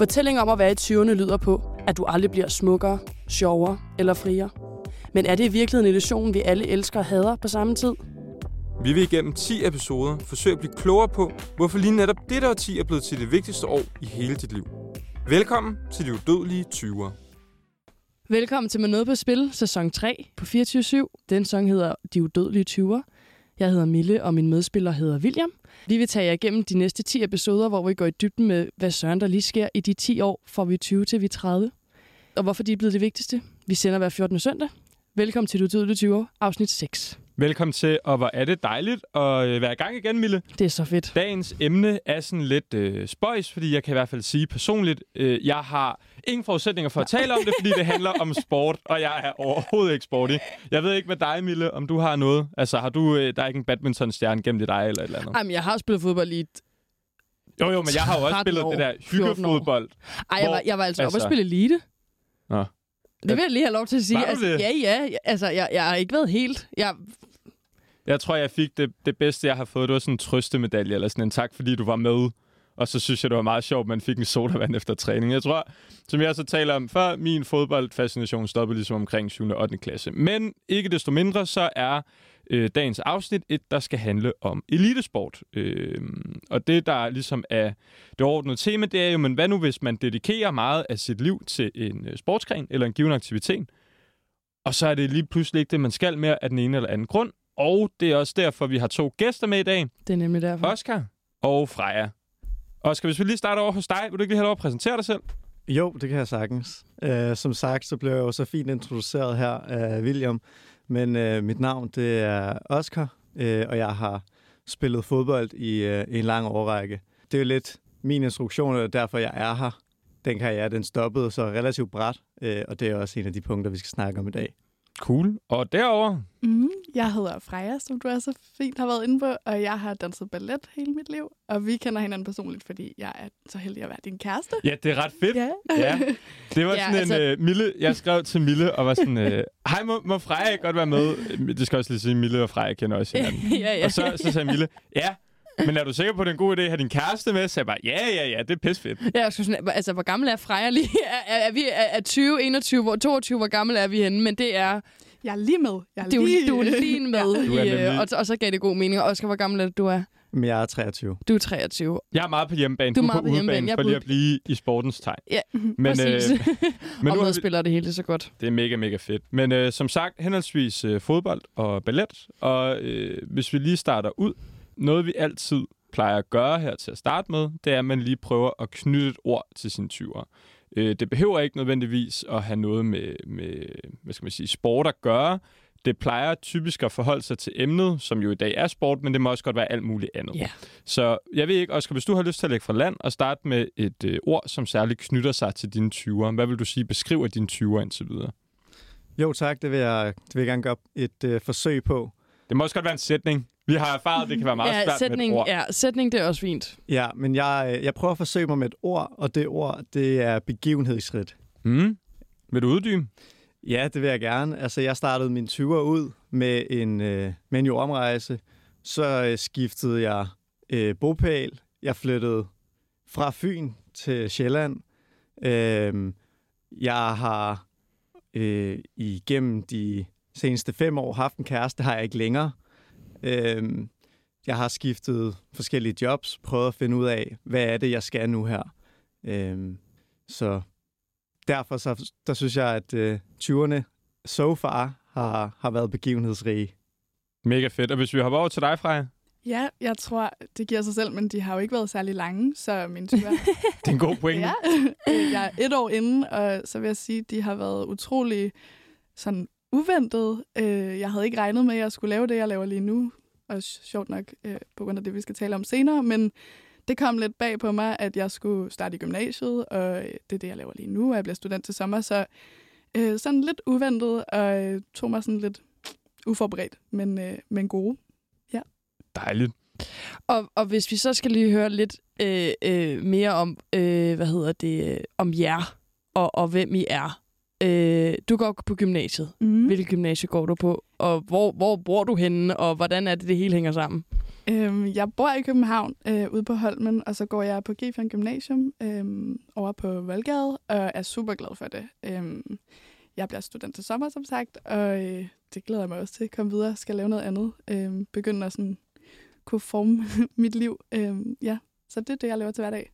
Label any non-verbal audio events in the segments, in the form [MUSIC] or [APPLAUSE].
Fortælling om at være i 20'erne lyder på, at du aldrig bliver smukkere, sjovere eller friere. Men er det i virkeligheden en illusion, vi alle elsker og hader på samme tid? Vi vil igennem 10 episoder forsøge at blive klogere på, hvorfor lige netop dette årti er blevet til det vigtigste år i hele dit liv. Velkommen til de udødelige 20'ere. Velkommen til Med Noget på Spil, sæson 3 på 24 Den sang hedder De Udødelige 20'ere. Jeg hedder Mille, og min medspiller hedder William. Vi vil tage jer igennem de næste 10 episoder, hvor vi går i dybden med, hvad søren der lige sker i de 10 år, fra vi er 20 til vi er 30. Og hvorfor de er blevet det vigtigste. Vi sender hver 14. søndag. Velkommen til De Udødelige 20 afsnit 6. Velkommen til, og hvor er det dejligt at øh, være i gang igen, Mille. Det er så fedt. Dagens emne er sådan lidt øh, spøjs, fordi jeg kan i hvert fald sige personligt, øh, jeg har ingen forudsætninger for at tale om det, fordi det handler om sport, og jeg er overhovedet ikke sporty. Jeg ved ikke med dig, Mille, om du har noget. Altså, har du, øh, der er ikke en badmintonstjerne gennem dig eller et eller andet? Jamen, jeg har spillet fodbold i. Jo, jo, men jeg har jo også 13 spillet år, det der 14 år. hyggefodbold. Ej, jeg var, jeg var altså, altså... oppe altså- at spille elite. Nå. Det vil jeg lige have lov til at sige. Var Altså, det? ja, ja. Altså, jeg, jeg har ikke været helt... Jeg, Jeg tror, jeg fik det, det bedste, jeg har fået. Det var sådan en trøstemedalje, eller sådan en tak, fordi du var med. Og så synes jeg, det var meget sjovt, at man fik en sodavand efter træning. Jeg tror, som jeg også taler om før, min fodboldfascination stoppede ligesom omkring 7. og 8. klasse. Men ikke desto mindre, så er øh, dagens afsnit et, der skal handle om elitesport. Øh, og det, der ligesom er det overordnede tema, det er jo, men hvad nu, hvis man dedikerer meget af sit liv til en øh, sportsgren eller en given aktivitet, og så er det lige pludselig ikke det, man skal mere af den ene eller anden grund. Og det er også derfor, vi har to gæster med i dag. det er nemlig derfor. Oscar og Freja. Og hvis vi lige starter over hos dig, vil du ikke lige have lov at præsentere dig selv? Jo, det kan jeg sagtens. Uh, som sagt, så blev jeg jo så fint introduceret her af William. Men uh, mit navn, det er Oscar, uh, og jeg har spillet fodbold i, uh, en lang årrække. Det er jo lidt min instruktion, og derfor jeg er her. Den karriere, den stoppede så relativt bræt, uh, og det er også en af de punkter, vi skal snakke om i dag. Cool. Og derover Mm, jeg hedder Freja, som du også så fint har været inde på, og jeg har danset ballet hele mit liv. Og vi kender hinanden personligt, fordi jeg er så heldig at være din kæreste. Ja, det er ret fedt. Ja. Ja. Det var Ja, sådan altså- en øh, Mille, jeg skrev til Mille og var sådan, øh, hej, må, må Freja godt være med? Det skal også lige sige, Mille og Freja kender også [LAUGHS] hinanden. ja, ja. Og så, så sagde Mille, ja, men er du sikker på, at det er en god idé at have din kæreste med? Så jeg bare, ja, ja, ja, det er pisfedt. Ja, jeg sådan, altså, hvor gammel er Freja lige? Er, [LAUGHS] er, er vi er, er 20, 21, hvor 22, hvor gammel er vi henne? Men det er, Jeg er lige med. Jeg er det er lige... du er lige med. [LAUGHS] Du er i, nemlig- og, og, så gav det god mening. Og Oscar, hvor gammel er det, du er? Men jeg er 23. Du er 23. Jeg er meget på hjemmebane, Du er du, meget på på hjemmebane, jeg er for lige at blive i sportens tegn. Ja, Men, øh, men og [LAUGHS] nu har vi, medspiller det hele så godt. det er mega, mega fedt. Men øh, som sagt, henholdsvis øh, fodbold og ballet. Og øh, hvis vi lige starter ud, noget vi altid plejer at gøre her til at starte med, det er, at man lige prøver at knytte et ord til sine 20'er. Øh, det behøver ikke nødvendigvis at have noget med, med hvad skal man sige, sport at gøre. Det plejer typisk at forholde sig til emnet, som jo i dag er sport, men det må også godt være alt muligt andet. Ja. Så jeg ved ikke, Oscar, hvis du har lyst til at lægge fra land og starte med et øh, ord, som særligt knytter sig til dine 20'er. Hvad vil du sige beskriver dine 20'er indtil videre? Jo tak, det vil jeg, det vil jeg gerne gøre et øh, forsøg på. Det må også godt være en sætning. Vi har erfaret, at det kan være meget ja, svært sætning, med et ord. ja, sætning, det er også fint. Ja, men jeg, jeg prøver at forsøge mig med et ord, og det ord, det er begivenhedsskridt. Mm. Vil du uddybe? Ja, det vil jeg gerne. Altså, jeg startede mine 20'er ud med en, øh, med en jordomrejse. Så øh, skiftede jeg øh, bopæl. Jeg flyttede fra Fyn til Sjælland. Øh, jeg har øh, igennem de seneste fem år haft en kæreste, det har jeg ikke længere. Øh, jeg har skiftet forskellige jobs, prøvet at finde ud af, hvad er det, jeg skal nu her. Øh, så derfor så, der synes jeg, at øh, 20'erne so far har, har været begivenhedsrige. Mega fedt. Og hvis vi hopper over til dig, Freja? Ja, jeg tror, det giver sig selv, men de har jo ikke været særlig lange, så min tur... [LAUGHS] Det er en god pointe. ja, [LAUGHS] jeg er et år inde, og så vil jeg sige, at de har været utrolig sådan uventet. Øh, Jeg havde ikke regnet med, at jeg skulle lave det, jeg laver lige nu. Og sjovt nok, øh, på grund af det, vi skal tale om senere. Men det kom lidt bag på mig, at jeg skulle starte i gymnasiet, og øh, det er det, jeg laver lige nu, og jeg bliver student til sommer. Så øh, sådan lidt uventet, og øh, tog mig sådan lidt uforberedt, men, øh, men gode. Dejligt. Og, og hvis vi så skal lige høre lidt øh, øh, mere om, øh, hvad hedder det, øh, om jer og, og hvem I er. Øh, du går på gymnasiet. Mm. Hvilket gymnasie går du på? Og hvor, hvor bor du henne? Og hvordan er det, det hele hænger sammen? Øhm, jeg bor i København, øh, ude på Holmen, og så går jeg på G4 Gymnasium øh, over på Voldgade, og er super glad for det. Øh, jeg bliver student til sommer, som sagt, og øh, det glæder jeg mig også til at komme videre. Skal lave noget andet. Øh, begynde at sådan, kunne forme [LAUGHS] mit liv. Øh, ja, så det er det, jeg laver til hver dag.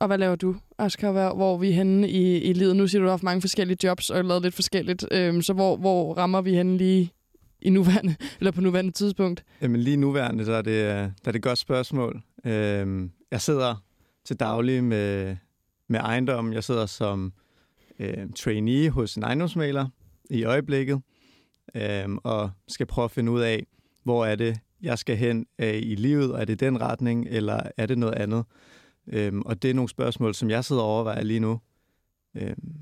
Og hvad laver du, Asger? Hvor, hvor er vi henne i, i livet? Nu siger du, du har haft mange forskellige jobs og lavet lidt forskelligt. Øhm, så hvor, hvor rammer vi henne lige i nuværende, [LAUGHS] eller på nuværende tidspunkt? Jamen lige nuværende, der er det, øh, der er det et godt spørgsmål. Øhm, jeg sidder til daglig med, med ejendom. Jeg sidder som øh, trainee hos en ejendomsmaler i øjeblikket, øh, og skal prøve at finde ud af, hvor er det, jeg skal hen øh, i livet, og er det den retning, eller er det noget andet? Øhm, og det er nogle spørgsmål, som jeg sidder og overvejer lige nu. Øhm,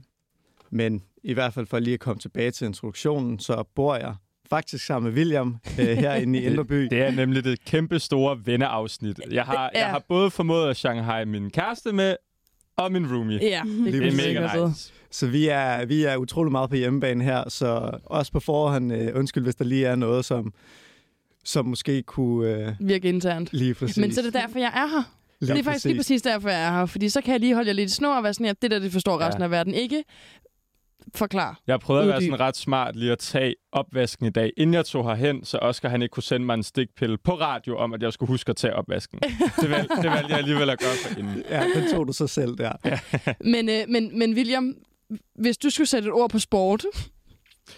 men i hvert fald for lige at komme tilbage til introduktionen, så bor jeg faktisk sammen med William øh, [LAUGHS] herinde i Indreby. Det er nemlig det kæmpe store venneafsnit. Jeg har, Ja. jeg har både formået at Shanghai min kæreste med, og min roomie. Ja, det, Det er mega nice. Så vi er, vi er utrolig meget på hjemmebane her, så også på forhånd, øh, undskyld, hvis der lige er noget, som, som måske kunne øh, Virke internt. lige præcis. Men så er det derfor, jeg er her. Lige det er faktisk lige præcis derfor, jeg er her. Fordi så kan jeg lige holde jer lidt i snor og være sådan, at det der, det forstår Ja. resten af verden ikke. Forklar. Jeg prøvede at være sådan ret smart lige at tage opvasken i dag, inden jeg tog herhen, så Oscar han ikke kunne sende mig en stikpille på radio om, at jeg skulle huske at tage opvasken. [LAUGHS] det, valg, det valgte jeg alligevel at gøre for inden. Ja, den tog du så selv der. Ja. [LAUGHS] Men, øh, men, men William, hvis du skulle sætte et ord på sport,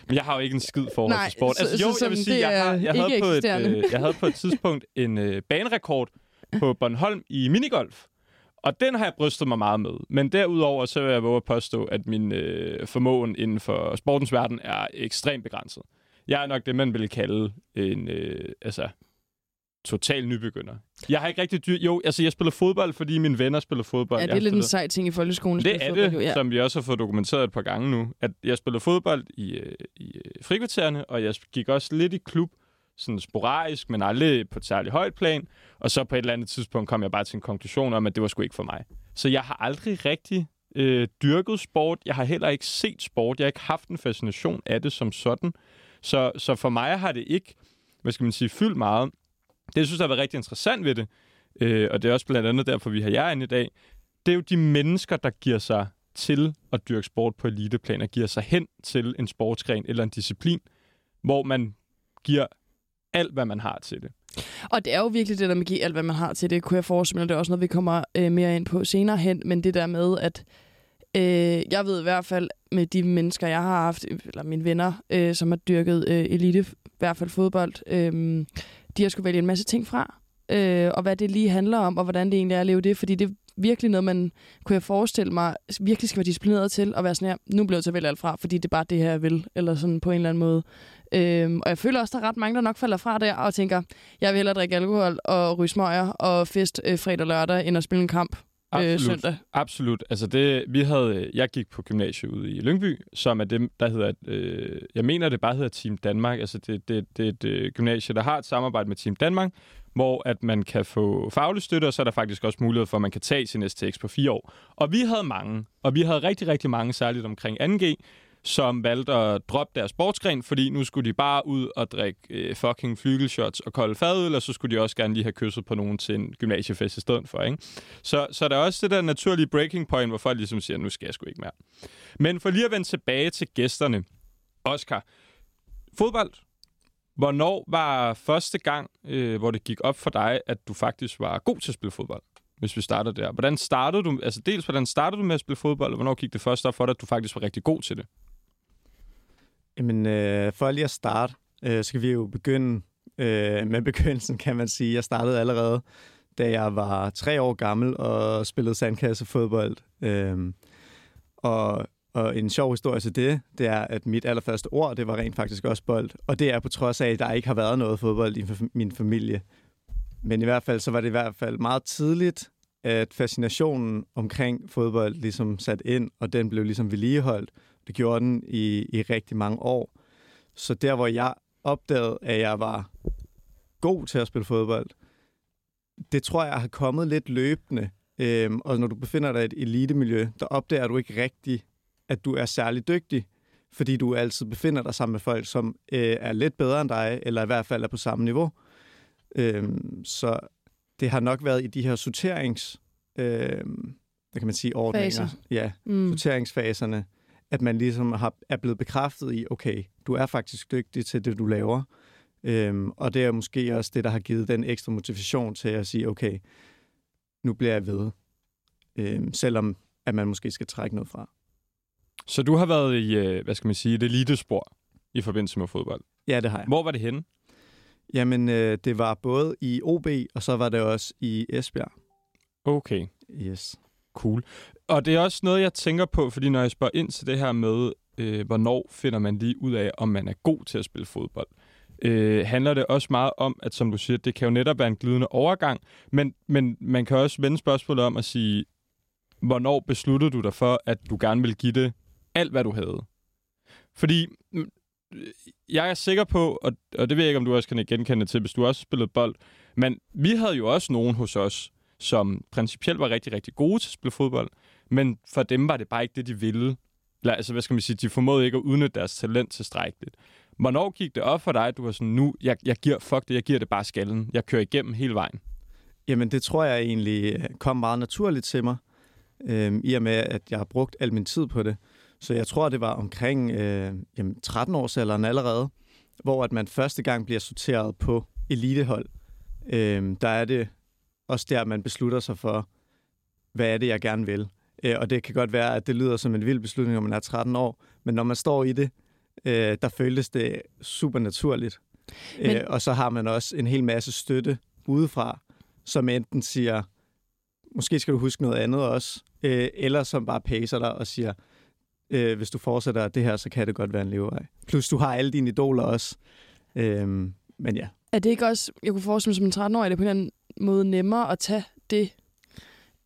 Men jeg har jo ikke en skid forhold Nej, til sport. så- Altså, så jo, jeg vil sige, jeg, har, jeg, havde på et, øh, jeg havde på et tidspunkt en øh, banerekord på Bornholm i minigolf. Og den har jeg brystet mig meget med. Men derudover så vil jeg våge at påstå, at min øh, formåen inden for sportens verden er ekstremt begrænset. Jeg er nok det, man vil kalde en øh, altså, total nybegynder. Jeg har ikke rigtig dyr... Jo, altså jeg spiller fodbold, fordi mine venner spiller fodbold. ja, det er lidt en sej ting i folkeskolen. det er fodbold, det, jo. ja. ja. som vi også har fået dokumenteret et par gange nu. At jeg spillede fodbold i, øh, i øh, frikvartererne, og jeg gik også lidt i klub, sådan sporadisk, men aldrig på et særligt højt plan. Og så på et eller andet tidspunkt kom jeg bare til en konklusion om, at det var sgu ikke for mig. Så jeg har aldrig rigtig øh, dyrket sport. Jeg har heller ikke set sport. Jeg har ikke haft en fascination af det som sådan. Så, så for mig har det ikke, hvad skal man sige, fyldt meget. Det, jeg synes, der har været rigtig interessant ved det, øh, og det er også blandt andet derfor, vi har jer inde i dag, det er jo de mennesker, der giver sig til at dyrke sport på eliteplan, og giver sig hen til en sportsgren eller en disciplin, hvor man giver alt, hvad man har til det. Og det er jo virkelig det der med at give alt, hvad man har til det, kunne jeg forestille mig. Det er også noget, vi kommer øh, mere ind på senere hen. Men det der med, at øh, jeg ved i hvert fald med de mennesker, jeg har haft, eller mine venner, øh, som har dyrket øh, elite, i hvert fald fodbold, øh, de har skulle vælge en masse ting fra. Øh, og hvad det lige handler om, og hvordan det egentlig er at leve det. Fordi det virkelig noget, man kunne jeg forestille mig, virkelig skal være disciplineret til at være sådan her, nu bliver jeg til at vælge alt fra, fordi det er bare det her, jeg vil, eller sådan på en eller anden måde. Øhm, og jeg føler også, der er ret mange, der nok falder fra der og tænker, jeg vil hellere drikke alkohol og ryge smøger og fest øh, fredag og lørdag, end at spille en kamp øh, Absolut. søndag. Absolut. Altså det, vi havde, jeg gik på gymnasiet ude i Lyngby, som er det, der hedder, øh, jeg mener, det bare hedder Team Danmark. Altså det, det, det er et øh, gymnasie, der har et samarbejde med Team Danmark, hvor at man kan få faglig støtte, og så er der faktisk også mulighed for, at man kan tage sin STX på fire år. Og vi havde mange, og vi havde rigtig, rigtig mange, særligt omkring 2G, som valgte at droppe deres sportsgren, fordi nu skulle de bare ud og drikke øh, fucking flygelshots og kolde fadøl, og så skulle de også gerne lige have kysset på nogen til en gymnasiefest i stedet for, ikke? Så, så der er også det der naturlige breaking point, hvor folk ligesom siger, nu skal jeg sgu ikke mere. Men for lige at vende tilbage til gæsterne. Oscar, fodbold. Hvornår var første gang, øh, hvor det gik op for dig, at du faktisk var god til at spille fodbold? Hvis vi starter der. Hvordan startede du, altså dels, hvordan startede du med at spille fodbold, og hvornår gik det først op for dig, at du faktisk var rigtig god til det? Jamen, øh, for lige at starte, øh, skal vi jo begynde øh, med begyndelsen, kan man sige. Jeg startede allerede, da jeg var tre år gammel og spillede sandkassefodbold. Øh, og, og en sjov historie til det, det er, at mit allerførste ord, det var rent faktisk også bold. Og det er på trods af, at der ikke har været noget fodbold i min familie. Men i hvert fald, så var det i hvert fald meget tidligt, at fascinationen omkring fodbold ligesom sat ind, og den blev ligesom vedligeholdt. Det gjorde den i, i rigtig mange år. Så der, hvor jeg opdagede, at jeg var god til at spille fodbold, det tror jeg har kommet lidt løbende. Øhm, og når du befinder dig i et elitemiljø, der opdager du ikke rigtigt, at du er særlig dygtig, fordi du altid befinder dig sammen med folk, som øh, er lidt bedre end dig, eller i hvert fald er på samme niveau. Øhm, så det har nok været i de her sorterings... Øhm, hvad kan man sige? Ordninger. Faser. Ja, Mm. sorteringsfaserne, at man ligesom har, er blevet bekræftet i, okay, du er faktisk dygtig til det, du laver. Øhm, og det er måske også det, der har givet den ekstra motivation til at sige, okay, nu bliver jeg ved. Øhm, selvom at man måske skal trække noget fra. Så du har været i, øh, hvad skal man sige, et elitespor i forbindelse med fodbold. Ja, det har jeg. Hvor var det henne? Jamen, øh, det var både i OB, og så var det også i Esbjerg. Okay. Yes. Cool. Og det er også noget, jeg tænker på, fordi når jeg spørger ind til det her med, øh, hvornår finder man lige ud af, om man er god til at spille fodbold, øh, handler det også meget om, at som du siger, det kan jo netop være en glidende overgang, men, men man kan også vende spørgsmålet om at sige, hvornår besluttede du dig for, at du gerne vil give det alt, hvad du havde? Fordi mm, jeg er sikker på, og, og det ved jeg ikke, om du også kan genkende til, hvis du også spillede bold, men vi havde jo også nogen hos os, som principielt var rigtig, rigtig gode til at spille fodbold, men for dem var det bare ikke det, de ville. Eller, altså, hvad skal man sige, de formåede ikke at udnytte deres talent tilstrækkeligt. Hvornår gik det op for dig, at du var sådan, nu, jeg, jeg giver, fuck det, jeg giver det bare skallen. Jeg kører igennem hele vejen. Jamen, det tror jeg egentlig øh, kom meget naturligt til mig, øh, i og med, at jeg har brugt al min tid på det. Så jeg tror, det var omkring øh, jamen, 13-årsalderen allerede, hvor at man første gang bliver sorteret på elitehold. Øh, der er det også der, man beslutter sig for, hvad er det, jeg gerne vil. Øh, og det kan godt være, at det lyder som en vild beslutning, når man er 13 år, men når man står i det, øh, der føles det super naturligt. Men... Men- Øh, og så har man også en hel masse støtte udefra, som enten siger, måske skal du huske noget andet også, øh, eller som bare pacer dig og siger, øh, hvis du fortsætter det her, så kan det godt være en levevej. Plus du har alle dine idoler også. Øh, men ja, Er det ikke også, jeg kunne forestille mig som en 13-årig, er det på en eller anden måde nemmere at tage det,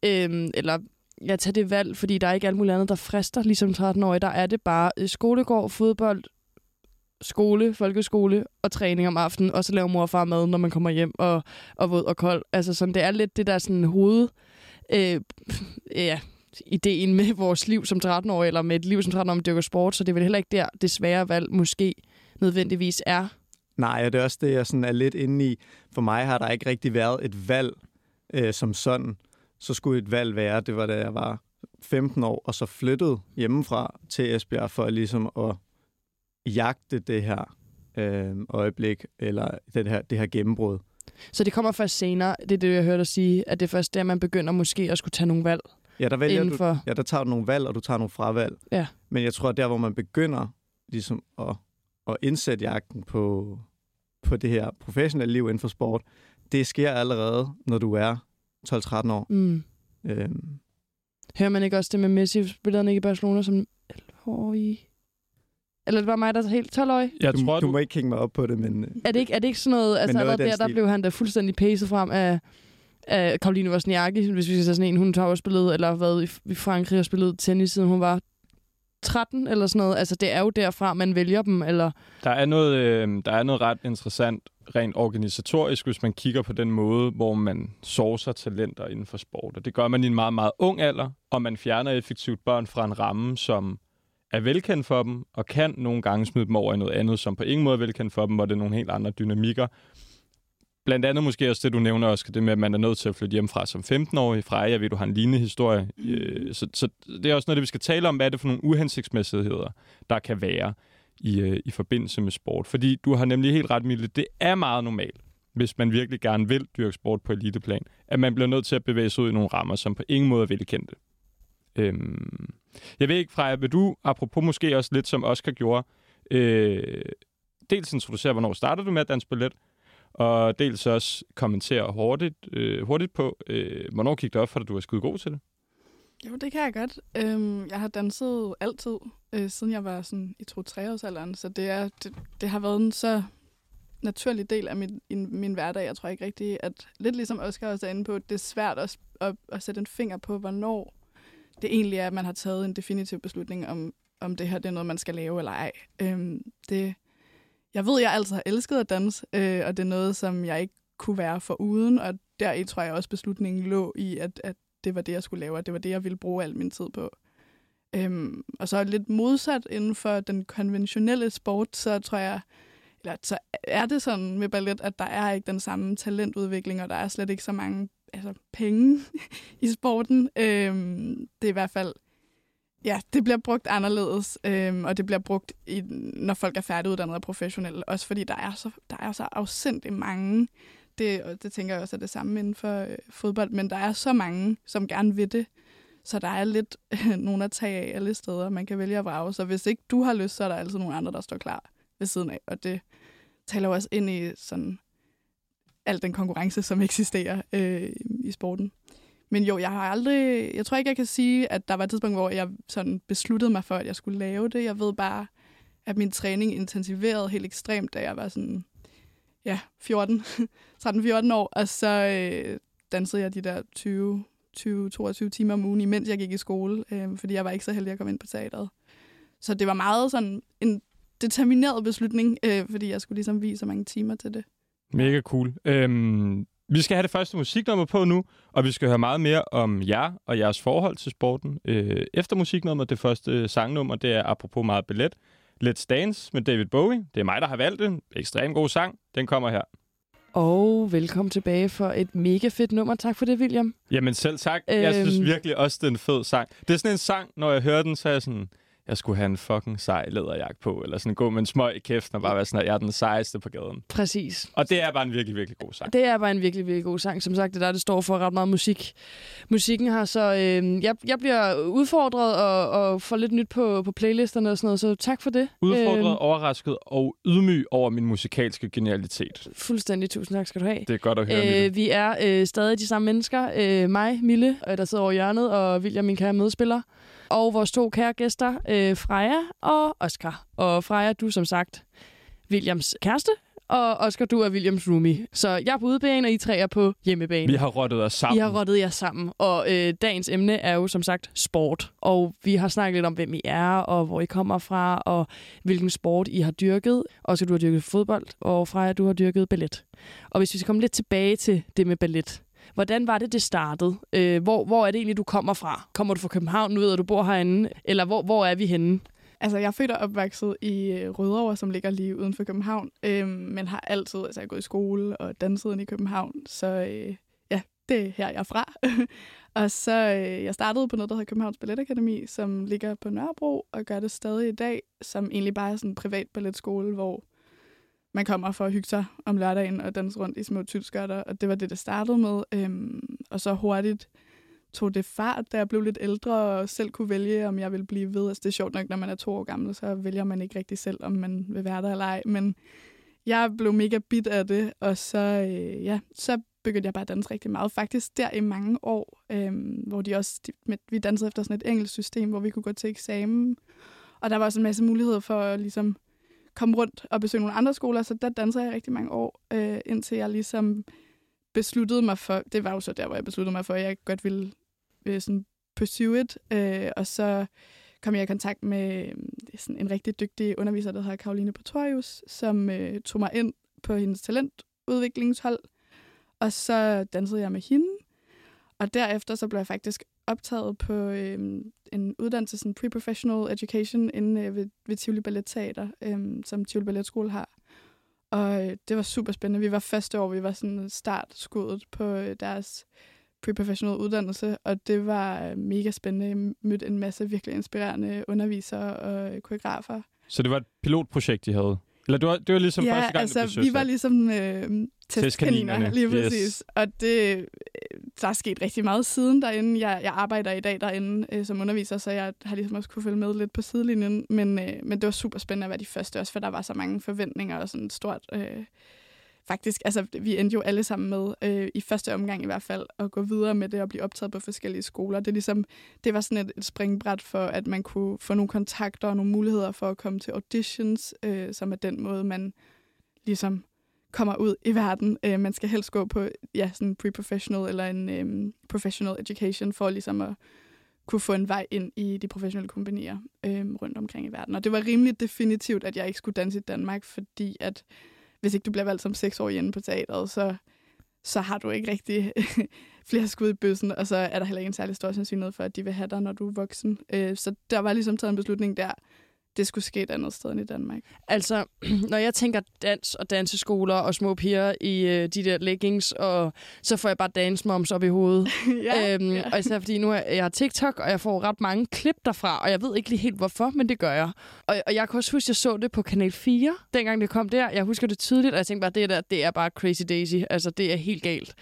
øhm, eller ja, tage det valg, fordi der er ikke alt muligt andet, der frister, ligesom 13-årig. Der er det bare øh, skolegård, fodbold, skole, folkeskole og træning om aftenen, og så laver mor og far mad, når man kommer hjem og, og våd og kold. Altså sådan, det er lidt det der sådan hoved, øh, [LAUGHS] ja, ideen med vores liv som 13-årig, eller med et liv som 13-årig, man dyrker sport, så det er vel heller ikke der, det svære valg måske nødvendigvis er. Nej, og det er også det, jeg sådan er lidt inde i. For mig har der ikke rigtig været et valg øh, som sådan. Så skulle et valg være, det var da jeg var 15 år, og så flyttede hjemmefra til Esbjerg for ligesom at jagte det her øh, øjeblik, eller det her, det her gennembrud. Så det kommer først senere, det er det, jeg hørte dig sige, at det er først der, man begynder måske at skulle tage nogle valg Ja, der vælger du, for... ja, der tager du nogle valg, og du tager nogle fravalg. Ja. Men jeg tror, at der, hvor man begynder ligesom at, at indsætte jagten på, på det her professionelle liv inden for sport, det sker allerede, når du er 12-13 år. Mm. Øhm, Hører man ikke også det med Messi? Spillede han ikke i Barcelona som 11-årig? Eller det var mig, der er helt 12-årig? Jeg du, tror, du du, må ikke kænge mig op på det, men Er det ikke, er det ikke sådan noget... Altså noget der, der blev han da fuldstændig pacet frem af, af Karoline Wozniacki, hvis vi skal tage sådan en. Hun har også spillet, eller har været i Frankrig og spillet tennis, siden hun var 13 eller sådan noget. Altså det er jo derfra, man vælger dem, eller... der, er noget, øh, der er noget ret interessant rent organisatorisk, hvis man kigger på den måde, hvor man sourcer talenter inden for sport. Og det gør man i en meget, meget ung alder, og man fjerner effektivt børn fra en ramme, som er velkendt for dem, og kan nogle gange smide dem over i noget andet, som på ingen måde er velkendt for dem, hvor det er nogle helt andre dynamikker. Blandt andet måske også det, du nævner, også det med, at man er nødt til at flytte hjemmefra som 15-årig. Fra jeg ved, du har en lignende historie. Øh, Så, så det er også noget, det vi skal tale om, hvad er det for nogle uhensigtsmæssigheder, der kan være i, øh, i forbindelse med sport. Fordi du har nemlig helt ret, Mille, det er meget normalt, hvis man virkelig gerne vil dyrke sport på eliteplan, at man bliver nødt til at bevæge sig ud i nogle rammer, som på ingen måde er velkendte. Øhm, jeg ved ikke, Freja, vil du, apropos måske også lidt som Oscar gjorde, øh, dels introducere, hvornår startede du med at danse ballet, og dels også kommentere hurtigt, øh, hurtigt på, øh, hvornår gik det op for dig, at du er skudt god til det? Jo, det kan jeg godt. Øhm, jeg har danset altid, øh, siden jeg var sådan i 2-3 års alderen, så det, er, det, det har været en så naturlig del af min, in, min hverdag. Jeg tror ikke rigtigt, at lidt ligesom Oscar også er inde på, det er svært at, at, at sætte en finger på, hvornår det egentlig er, at man har taget en definitiv beslutning om, om det her det er noget, man skal lave eller ej. Øhm, det, jeg ved, jeg altid har elsket at danse, øh, og det er noget, som jeg ikke kunne være for uden, og deri tror jeg også, beslutningen lå i, at, at det var det, jeg skulle lave, og det var det, jeg ville bruge al min tid på. Øhm, og så lidt modsat inden for den konventionelle sport, så tror jeg, eller så er det sådan med ballet, at der er ikke den samme talentudvikling, og der er slet ikke så mange altså, penge [LAUGHS] i sporten. Øhm, det er i hvert fald, ja, det bliver brugt anderledes, øhm, og det bliver brugt, i, når folk er færdiguddannede og professionelle, også fordi der er så, der er så afsindig mange, det, og det tænker jeg også er det samme inden for øh, fodbold, men der er så mange, som gerne vil det, så der er lidt øh, [LAUGHS] nogen at tage af alle steder, man kan vælge at vrage. Så hvis ikke du har lyst, så er der altid nogle andre, der står klar ved siden af. Og det taler også ind i sådan al den konkurrence, som eksisterer øh, i sporten. Men jo, jeg har aldrig... Jeg tror ikke, jeg kan sige, at der var et tidspunkt, hvor jeg sådan besluttede mig for, at jeg skulle lave det. Jeg ved bare, at min træning intensiverede helt ekstremt, da jeg var sådan... Ja, 14. 13-14 [LAUGHS] år. Og så øh, dansede jeg de der 20 20-22 timer om ugen, imens jeg gik i skole, øh, fordi jeg var ikke så heldig at komme ind på teateret. Så det var meget sådan en determineret beslutning, øh, fordi jeg skulle ligesom vise så mange timer til det. Mega cool. Øhm, vi skal have det første musiknummer på nu, og vi skal høre meget mere om jer og jeres forhold til sporten. Øh, efter musiknummeret, det første sangnummer, det er apropos meget billet. Let's Dance med David Bowie. Det er mig, der har valgt den. Ekstremt god sang. Den kommer her. Og velkommen tilbage for et mega fedt nummer. Tak for det, William. Jamen selv tak. Jeg synes Øhm. virkelig også, det er en fed sang. Det er sådan en sang, når jeg hører den, så er jeg sådan, jeg skulle have en fucking sej læderjakke på, eller sådan gå med en smøg i kæften og bare være sådan, at jeg er den sejeste på gaden. Præcis. Og det er bare en virkelig, virkelig god sang. Det er bare en virkelig, virkelig god sang. Som sagt, det er der, det står for ret meget musik. Musikken har så... Øh, jeg, jeg bliver udfordret og, og får lidt nyt på, på playlisterne og sådan noget, så tak for det. Udfordret, Øh, overrasket og ydmyg over min musikalske genialitet. fuldstændig tusind tak skal du have. Det er godt at høre, Mille. Øh, vi er øh, stadig de samme mennesker. Øh, mig, Mille, øh, der sidder over hjørnet, og William, min kære medspiller. Og vores to kære gæster, øh, Freja og Oscar. Og Freja, du som sagt Williams kæreste, og Oscar, du er Williams roomie. Så jeg er på udebane, og I tre er på hjemmebane. Vi har rottet os sammen. I har rottet jer sammen, og øh, dagens emne er jo som sagt sport. Og vi har snakket lidt om, hvem I er, og hvor I kommer fra, og hvilken sport I har dyrket. Også du har dyrket fodbold, og Freja, du har dyrket ballet. Og hvis vi skal komme lidt tilbage til det med ballet. Hvordan var det, det startede? Øh, hvor, hvor er det egentlig, du kommer fra? Kommer du fra København? Nu ved jeg, at du bor herinde. Eller hvor, hvor er vi henne? Altså, jeg er født og opvokset i øh, Rødovre, som ligger lige uden for København, øh, men har altid altså, jeg gået i skole og danset i København, så øh, ja, det er her, jeg er fra. [LAUGHS] og så øh, jeg startede på noget, der hedder Københavns Balletakademi, som ligger på Nørrebro og gør det stadig i dag, som egentlig bare er sådan en privat balletskole, hvor man kommer for at hygge sig om lørdagen og danse rundt i små tyldskørter, og det var det, det startede med. Øhm, og så hurtigt tog det fart, da jeg blev lidt ældre og selv kunne vælge, om jeg ville blive ved. Altså, det er sjovt nok, når man er to år gammel, så vælger man ikke rigtig selv, om man vil være der eller ej. Men jeg blev mega bit af det, og så, øh, ja, så begyndte jeg bare at danse rigtig meget. Faktisk der i mange år, øh, hvor de også, de, med, vi dansede efter sådan et engelsk system, hvor vi kunne gå til eksamen. Og der var også en masse muligheder for at ligesom, komme rundt og besøge nogle andre skoler, så der dansede jeg rigtig mange år, øh, indtil jeg ligesom besluttede mig for, det var jo så der, hvor jeg besluttede mig for, at jeg godt ville øh, sådan pursue it, øh, og så kom jeg i kontakt med øh, sådan en rigtig dygtig underviser, der hedder Karoline Pretorius, som øh, tog mig ind på hendes talentudviklingshold, og så dansede jeg med hende, og derefter så blev jeg faktisk optaget på øh, en uddannelse, sådan pre-professional education, inde øh, ved, ved Tivoli Ballet Teater, øh, som Tivoli Balletskole har. Og øh, det var super spændende. Vi var første år, vi var sådan startskuddet på øh, deres pre-professional uddannelse, og det var øh, mega spændende. Jeg mødte en masse virkelig inspirerende undervisere og øh, koreografer. Så det var et pilotprojekt, I havde? Eller det var, det var ligesom ja, første gang, altså, du besøgte vi var ligesom øh, testkaniner, lige yes. præcis. Og det, øh, der er sket rigtig meget siden derinde. Jeg, jeg arbejder i dag derinde øh, som underviser, så jeg har ligesom også kunne følge med lidt på sidelinjen. Men, øh, men det var super spændende at være de første også, for der var så mange forventninger og sådan et stort... Øh, faktisk, altså vi endte jo alle sammen med, øh, i første omgang i hvert fald, at gå videre med det og blive optaget på forskellige skoler. Det, er ligesom, det var sådan et, et springbræt for, at man kunne få nogle kontakter og nogle muligheder for at komme til auditions, øh, som er den måde, man ligesom kommer ud i verden. Øh, man skal helst gå på ja, sådan en pre-professional eller en øh, professional education for ligesom at kunne få en vej ind i de professionelle kompanier øh, rundt omkring i verden. Og det var rimelig definitivt, at jeg ikke skulle danse i Danmark, fordi at hvis ikke du bliver valgt som seksårig inde på teateret, så, så har du ikke rigtig [LAUGHS] flere skud i bøssen, og så er der heller ikke en særlig stor sandsynlighed for, at de vil have dig, når du er voksen. Øh, så der var ligesom taget en beslutning der, det skulle ske et andet sted end i Danmark. Altså, [CLEARS THROAT] når jeg tænker dans og danseskoler og små piger i øh, de der leggings, og så får jeg bare dance moms op i hovedet. [LAUGHS] ja, øhm, ja. Og især fordi nu er jeg har TikTok, og jeg får ret mange klip derfra, og jeg ved ikke lige helt hvorfor, men det gør jeg. Og, og jeg kan også huske, at jeg så det på Kanal 4, dengang det kom der. Jeg husker det tydeligt, og jeg tænkte bare, det der, det er bare crazy daisy. Altså, det er helt galt.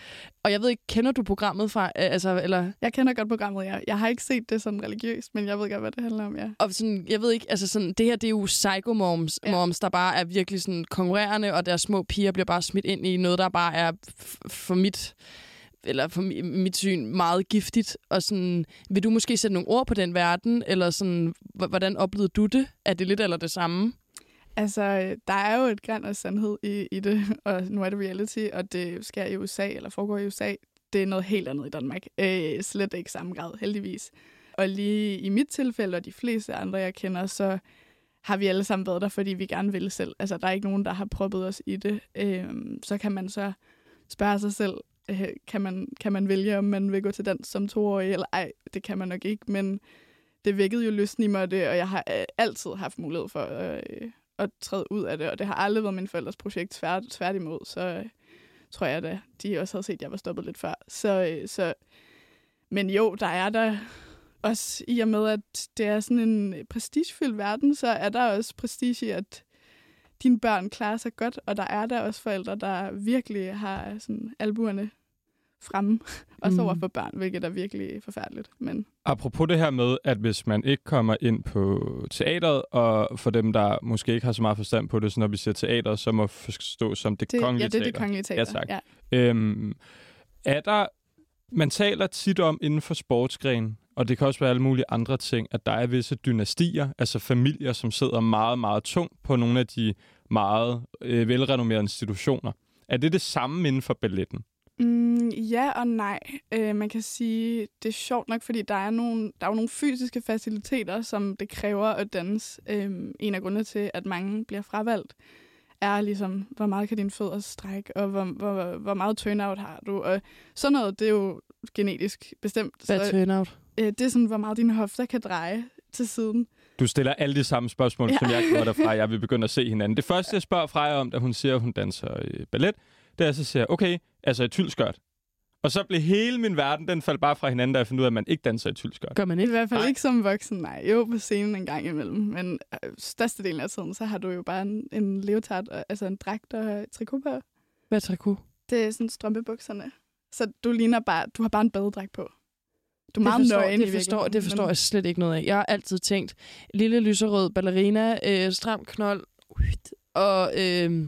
Og jeg ved ikke, kender du programmet fra, øh, altså, eller... Jeg kender godt programmet, ja. Jeg har ikke set det sådan religiøst, men jeg ved godt, hvad det handler om, ja. Og sådan, jeg ved ikke, altså sådan, det her, det er jo psycho-moms, ja. Moms, der bare er virkelig sådan konkurrerende, og deres små piger bliver bare smidt ind i noget, der bare er for mit eller for mi- mit syn meget giftigt. Og sådan, vil du måske sætte nogle ord på den verden, eller sådan, hvordan oplevede du det? Er det lidt eller det samme? Altså, øh, der er jo et græn af sandhed i, i det, [LAUGHS] og nu er det reality, og det sker i USA, eller foregår i USA. Det er noget helt andet i Danmark. Øh, slet ikke samme grad, heldigvis. Og lige i mit tilfælde, og de fleste andre, jeg kender, så har vi alle sammen været der, fordi vi gerne vil selv. Altså, der er ikke nogen, der har proppet os i det. Øh, så kan man så spørge sig selv, øh, kan, man, kan man vælge, om man vil gå til dans som toårig, eller ej, det kan man nok ikke, men det vækkede jo lysten i mig, det, og jeg har øh, altid haft mulighed for øh, at træde ud af det, og det har aldrig været min forældres projekt tvært, tværtimod, så øh, tror jeg da, de også havde set, at jeg var stoppet lidt før. Så, øh, så, men jo, der er der også i og med, at det er sådan en prestigefyldt verden, så er der også prestige i, at dine børn klarer sig godt, og der er der også forældre, der virkelig har sådan albuerne fremme, [LAUGHS] også Mm. over for børn, hvilket er virkelig forfærdeligt. Men Apropos det her med, at hvis man ikke kommer ind på teateret, og for dem, der måske ikke har så meget forstand på det, så når vi siger teater, så må forstå som det, det, kongelige ja, det er det teater. kongelige teater. tak. Ja. Øhm, er der, man taler tit om inden for sportsgren, og det kan også være alle mulige andre ting, at der er visse dynastier, altså familier, som sidder meget, meget tungt på nogle af de meget øh, velrenommerede institutioner. Er det det samme inden for balletten? Mm, ja og nej. Øh, man kan sige, det er sjovt nok, fordi der er, nogle, der er jo nogle fysiske faciliteter, som det kræver at danse. Øh, en af grundene til, at mange bliver fravalgt, er ligesom, hvor meget kan dine fødder strække, og hvor, hvor, hvor meget turnout har du. Og sådan noget, det er jo genetisk bestemt. Hvad er Så, turnout? øh, det er sådan, hvor meget dine hofter kan dreje til siden. Du stiller alle de samme spørgsmål, ja. Som jeg gjorde derfra. Jeg vil begynde at se hinanden. Det [LAUGHS] første, jeg spørger Freja om, da hun siger, at hun danser ballet, det er, så siger jeg, okay, altså et tyldskørt. Og så blev hele min verden, den faldt bare fra hinanden, da jeg fandt ud af, at man ikke danser i tyldskørt. Gør man I hvert fald Nej. ikke som voksen, nej. Jo, på scenen en gang imellem. Men øh, størstedelen af tiden, så har du jo bare en, en leotard, og- altså en dragt og trikot på. Hvad er trikot? Det er sådan strømpebukserne. Så du ligner bare, du har bare en badedragt på. Du er Det meget forstår, nøgen det, forstår, det forstår jeg slet ikke noget af. Jeg har altid tænkt, lille lyserød ballerina, øh, stram knold, og øh,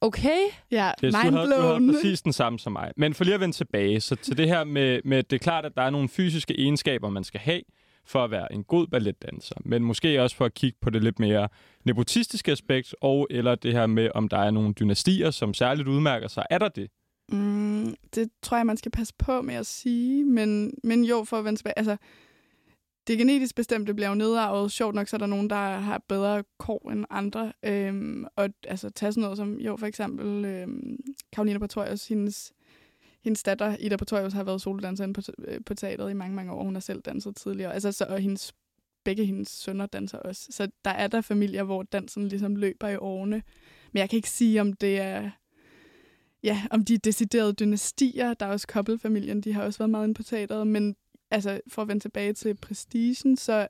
okay, Ja, Det, du, havde, du havde præcis den samme som mig. Men for lige at vende tilbage, så til det her med, med, det er klart, at der er nogle fysiske egenskaber, man skal have for at være en god balletdanser. Men måske også for at kigge på det lidt mere nepotistiske aspekt, og eller det her med, om der er nogle dynastier, som særligt udmærker sig. Er der det? Mm, det tror jeg, man skal passe på med at sige. Men, men jo, for at vende tilbage. Altså, det genetisk bestemte bliver jo nedarvet. Sjovt nok, så er der nogen, der har bedre kår end andre. Øhm, og altså, tage sådan noget som, jo, for eksempel øhm, Karolina Pretorius, hendes, hendes datter, Ida Pretorius, har været solodanser inde på, øh, på teateret i mange, mange år. Hun har selv danset tidligere. Altså, så, og hendes, begge hendes sønner danser også. Så der er der familier, hvor dansen ligesom løber i årene. Men jeg kan ikke sige, om det er ja, om de deciderede dynastier. Der er også kobbelfamilien, de har også været meget inde på teateret, men altså, for at vende tilbage til prestigen, så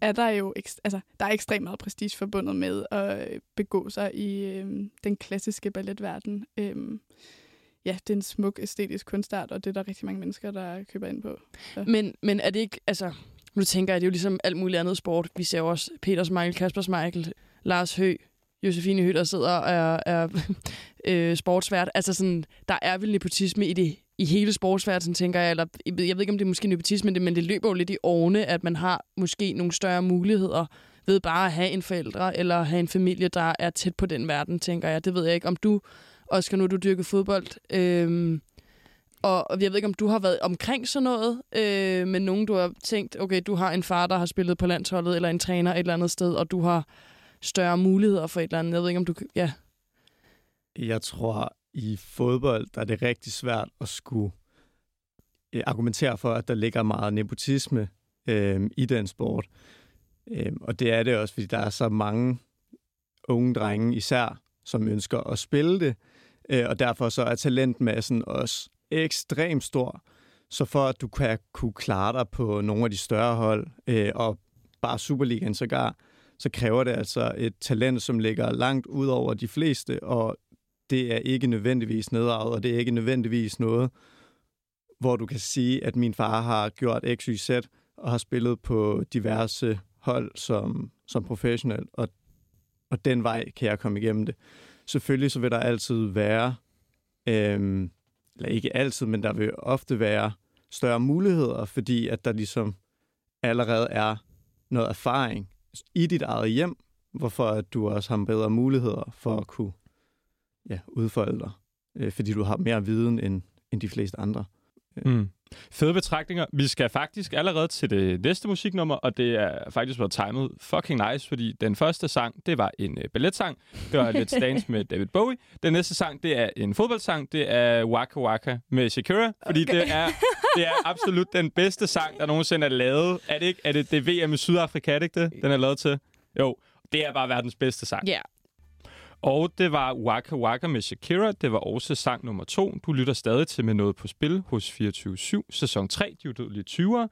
er der jo altså, der er ekstremt meget prestige forbundet med at øh, begå sig i øh, den klassiske balletverden. Øh, ja, det er en smuk æstetisk kunstart, og det er der rigtig mange mennesker, der køber ind på. men, men er det ikke, altså, nu tænker jeg, det er jo ligesom alt muligt andet sport. Vi ser jo også Peter Michael, Kasper Michael, Lars Hø, Josefine Hø, der sidder og er, er [LAUGHS] øh, sportsvært. Altså sådan, der er vel nepotisme i det i hele sportsverdenen, tænker jeg. Eller, jeg ved ikke, om det er måske nepotisme, men det, men det løber jo lidt i årene, at man har måske nogle større muligheder ved bare at have en forældre eller have en familie, der er tæt på den verden, tænker jeg. Det ved jeg ikke, om du, Oscar, nu du dyrket fodbold, øhm, og og jeg ved ikke, om du har været omkring sådan noget, øh, men nogen, du har tænkt, okay, du har en far, der har spillet på landsholdet, eller en træner et eller andet sted, og du har større muligheder for et eller andet. Jeg ved ikke, om du... Ja. Jeg tror, i fodbold, der er det rigtig svært at skulle øh, argumentere for, at der ligger meget nepotisme øh, i den sport. Øh, og det er det også, fordi der er så mange unge drenge især, som ønsker at spille det, øh, og derfor så er talentmassen også ekstremt stor. Så for at du kan kunne klare dig på nogle af de større hold, øh, og bare Superligaen sågar, så kræver det altså et talent, som ligger langt ud over de fleste, og det er ikke nødvendigvis nedarvet, og det er ikke nødvendigvis noget, hvor du kan sige, at min far har gjort X, Y, Z, og har spillet på diverse hold som, som professionel, og, og den vej kan jeg komme igennem det. Selvfølgelig så vil der altid være, øhm, eller ikke altid, men der vil ofte være større muligheder, fordi at der ligesom allerede er noget erfaring i dit eget hjem, hvorfor at du også har bedre muligheder for at kunne ja, udfolde dig, øh, fordi du har mere viden end, end de fleste andre. Mm. Fede betragtninger. Vi skal faktisk allerede til det næste musiknummer, og det er faktisk været timet fucking nice, fordi den første sang, det var en uh, balletsang. Det var Let's [LAUGHS] Dance med David Bowie. Den næste sang, det er en fodboldsang. Det er Waka Waka med Shakira, fordi okay. det, er, det er absolut den bedste sang, der nogensinde er lavet. Er det ikke? Er det, det VM i Sydafrika, er det ikke det, den er lavet til? Jo, det er bare verdens bedste sang. Ja. Yeah. Og det var Waka Waka med Shakira. Det var også sang nummer to. Du lytter stadig til med noget på spil hos 24-7. Sæson 3, De udødelige 20'ere.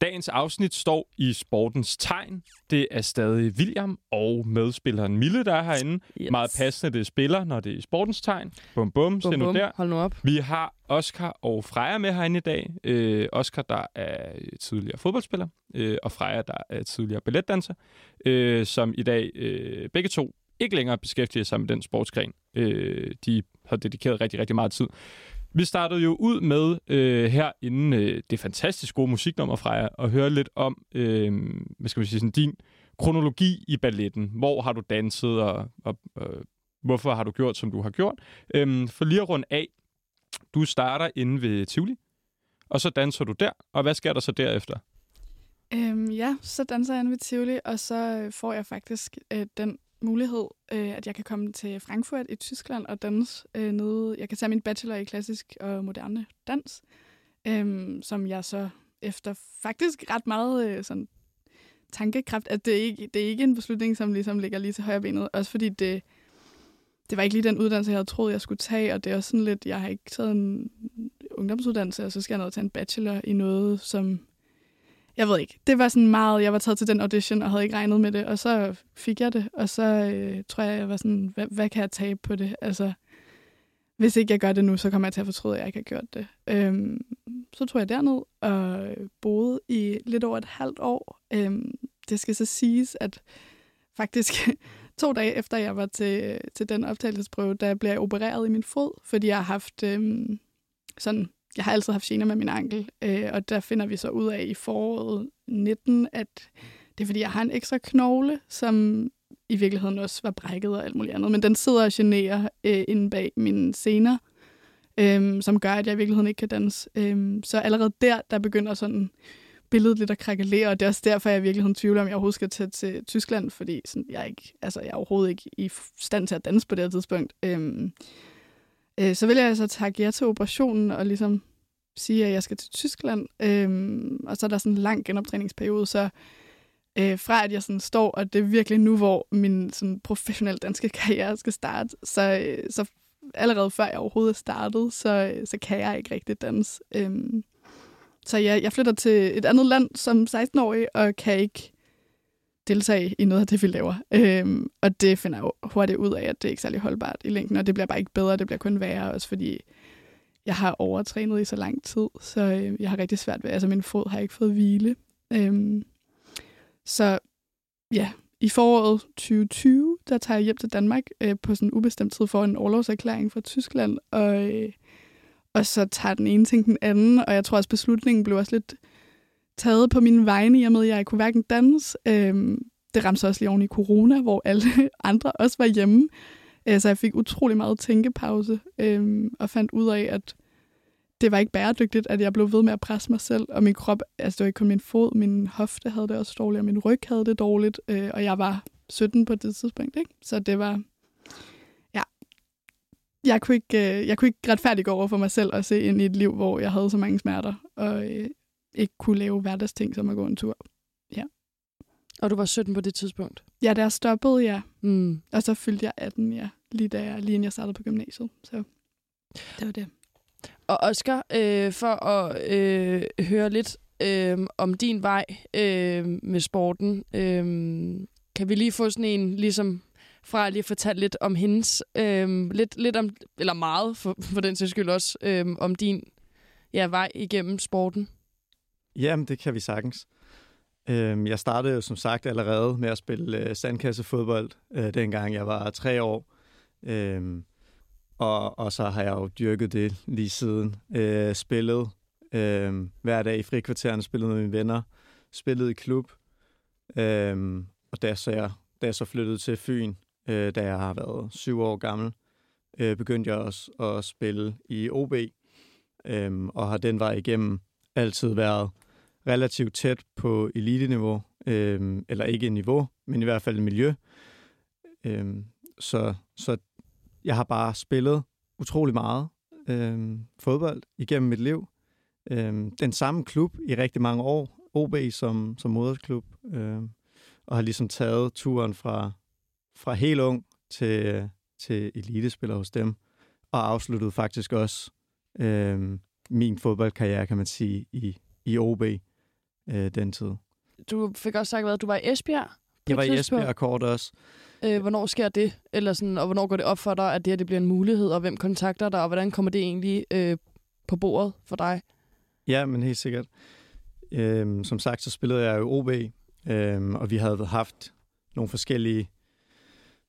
Dagens afsnit står i sportens tegn. Det er stadig William og medspilleren Mille, der er herinde. Yes. Meget passende, det spiller, når det er i sportens tegn. Bum, bum, bum se nu bum. der. Hold nu op. Vi har Oscar og Freja med herinde i dag. Øh, Oscar, der er tidligere fodboldspiller, øh, og Freja, der er tidligere balletdanser, øh, som i dag øh, begge to ikke længere beskæftiger sig med den sportsgren. Øh, de har dedikeret rigtig, rigtig meget tid. Vi startede jo ud med øh, her inden øh, det fantastisk gode musiknummer fra jer, og høre lidt om, øh, hvad skal vi sige, sådan, din kronologi i balletten. Hvor har du danset, og, og øh, hvorfor har du gjort, som du har gjort? Øh, for lige at runde af, du starter inde ved Tivoli, og så danser du der, og hvad sker der så derefter? Øhm, ja, så danser jeg inde ved Tivoli, og så øh, får jeg faktisk øh, den mulighed, øh, at jeg kan komme til Frankfurt i Tyskland og danse øh, nede. Jeg kan tage min bachelor i klassisk og moderne dans, øh, som jeg så efter faktisk ret meget øh, sådan tankekraft, at det ikke det er ikke en beslutning, som ligesom ligger lige til højre benet. Også fordi det, det var ikke lige den uddannelse, jeg havde troet, jeg skulle tage, og det er også sådan lidt, jeg har ikke taget en ungdomsuddannelse, og så skal jeg noget tage en bachelor i noget, som jeg ved ikke, det var sådan meget, jeg var taget til den audition og havde ikke regnet med det, og så fik jeg det, og så øh, tror jeg, jeg var sådan, hvad, hvad kan jeg tabe på det? Altså, hvis ikke jeg gør det nu, så kommer jeg til at fortryde, at jeg ikke har gjort det. Øhm, så tog jeg derned og boede i lidt over et halvt år. Øhm, det skal så siges, at faktisk [LAUGHS] to dage efter jeg var til, til den optagelsesprøve, der blev jeg opereret i min fod, fordi jeg har haft øhm, sådan jeg har altid haft gener med min ankel, øh, og der finder vi så ud af i foråret 19, at det er fordi, jeg har en ekstra knogle, som i virkeligheden også var brækket og alt muligt andet, men den sidder og generer øh, inde bag mine sener, øh, som gør, at jeg i virkeligheden ikke kan danse. Øh, så allerede der, der begynder sådan billedet lidt at krakelere, og det er også derfor, jeg i virkeligheden tvivler, om jeg overhovedet skal tage til Tyskland, fordi sådan, jeg, er ikke, altså, jeg er overhovedet ikke i stand til at danse på det her tidspunkt. Øh, øh, så vil jeg altså takke jer til operationen og ligesom sige, at jeg skal til Tyskland. Øh, og så er der sådan en lang genoptræningsperiode, så øh, fra at jeg sådan står, og det er virkelig nu, hvor min sådan, professionelle danske [LAUGHS] karriere skal starte, så, øh, så allerede før jeg overhovedet er startet, så, øh, så kan jeg ikke rigtig danse. Øh, så jeg, jeg flytter til et andet land som 16-årig, og kan ikke deltage i noget af det, vi laver. Øhm, og det finder jeg hurtigt ud af, at det er ikke særlig holdbart i længden, og det bliver bare ikke bedre, det bliver kun værre, også fordi jeg har overtrænet i så lang tid, så øh, jeg har rigtig svært ved, altså min fod har ikke fået hvile. Øhm, så ja, i foråret 2020, der tager jeg hjem til Danmark øh, på sådan en ubestemt tid for en overlovserklæring fra Tyskland, og, øh, og så tager den ene ting den anden, og jeg tror også, beslutningen blev også lidt taget på mine vegne, i og med, at jeg kunne hverken danse. Øhm, det ramte også lige oven i corona, hvor alle [LAUGHS] andre også var hjemme. Øh, så jeg fik utrolig meget tænkepause, øh, og fandt ud af, at det var ikke bæredygtigt, at jeg blev ved med at presse mig selv, og min krop, altså det var ikke kun min fod, min hofte havde det også dårligt, og min ryg havde det dårligt, øh, og jeg var 17 på det tidspunkt, ikke? Så det var, ja, jeg kunne ikke, øh, jeg kunne ikke retfærdiggå over for mig selv at se ind i et liv, hvor jeg havde så mange smerter, og øh, ikke kunne lave hverdagsting som at gå en tur. Ja. Og du var 17 på det tidspunkt? Ja, der stoppede jeg. Mm. Og så fyldte jeg 18, ja. Lige, da jeg, lige inden jeg startede på gymnasiet. Så det var det. Og Oscar, øh, for at øh, høre lidt øh, om din vej øh, med sporten, øh, kan vi lige få sådan en, ligesom fra at lige fortælle lidt om hendes, øh, lidt, lidt om, eller meget for, for den sags skyld også, øh, om din ja, vej igennem sporten? Jamen, det kan vi sagtens. Øhm, jeg startede jo som sagt allerede med at spille øh, sandkassefodbold, øh, dengang jeg var tre år. Øhm, og, og så har jeg jo dyrket det lige siden. Øh, spillet øh, hver dag i frikvarteren, spillet med mine venner, spillet i klub. Øh, og da, så jeg, da jeg så flyttede til Fyn, øh, da jeg har været syv år gammel, øh, begyndte jeg også at spille i OB. Øh, og har den vej igennem altid været relativt tæt på eliteniveau, øh, eller ikke niveau, men i hvert fald miljø. Øh, så, så jeg har bare spillet utrolig meget øh, fodbold igennem mit liv. Øh, den samme klub i rigtig mange år, OB som, som modersklub, øh, og har ligesom taget turen fra, fra helt ung til, til elitespiller hos dem, og afsluttede faktisk også øh, min fodboldkarriere, kan man sige, i, i OB øh, den tid. Du fik også sagt, at du var i Esbjerg? Jeg var i. Esbjerg kort også. Øh, hvornår sker det? Eller sådan, og hvornår går det op for dig, at det her det bliver en mulighed, og hvem kontakter dig, og hvordan kommer det egentlig øh, på bordet for dig? Ja, men helt sikkert. Øhm, som sagt, så spillede jeg jo OB, øhm, og vi havde haft nogle forskellige